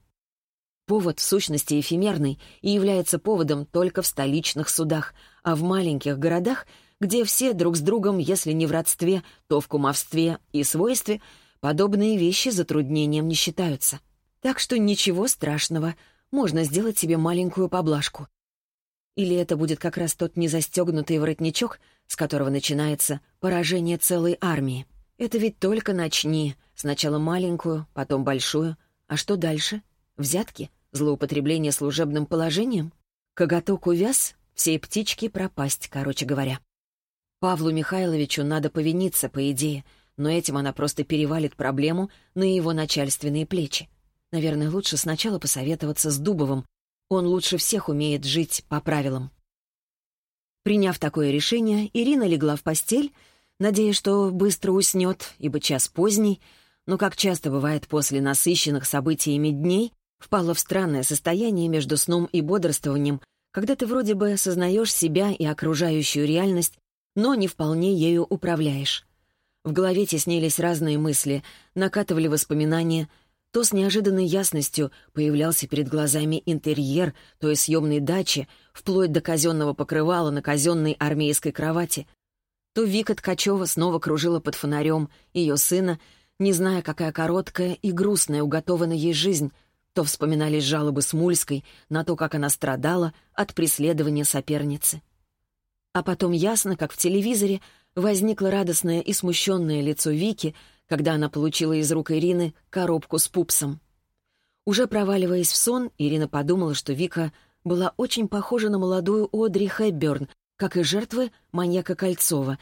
A: Повод в сущности эфемерный и является поводом только в столичных судах, а в маленьких городах, где все друг с другом, если не в родстве, то в кумовстве и свойстве, подобные вещи затруднением не считаются. Так что ничего страшного, можно сделать себе маленькую поблажку. Или это будет как раз тот незастегнутый воротничок, с которого начинается поражение целой армии. Это ведь только начни. Сначала маленькую, потом большую. А что дальше? Взятки? Злоупотребление служебным положением? Коготок увяз, всей птички пропасть, короче говоря. Павлу Михайловичу надо повиниться, по идее, но этим она просто перевалит проблему на его начальственные плечи. Наверное, лучше сначала посоветоваться с Дубовым, он лучше всех умеет жить по правилам. Приняв такое решение, Ирина легла в постель, надеясь, что быстро уснет, ибо час поздний, но, как часто бывает после насыщенных событиями дней, впала в странное состояние между сном и бодрствованием, когда ты вроде бы осознаешь себя и окружающую реальность, но не вполне ею управляешь. В голове теснились разные мысли, накатывали воспоминания — то с неожиданной ясностью появлялся перед глазами интерьер той съемной дачи, вплоть до казенного покрывала на казенной армейской кровати. То Вика Ткачева снова кружила под фонарем ее сына, не зная, какая короткая и грустная уготована ей жизнь, то вспоминались жалобы Смульской на то, как она страдала от преследования соперницы. А потом ясно, как в телевизоре, возникло радостное и смущенное лицо Вики — когда она получила из рук Ирины коробку с пупсом. Уже проваливаясь в сон, Ирина подумала, что Вика была очень похожа на молодую Одри Хэбберн, как и жертвы маньяка Кольцова,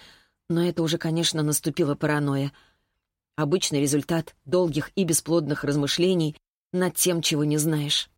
A: но это уже, конечно, наступила паранойя. Обычный результат долгих и бесплодных размышлений над тем, чего не знаешь.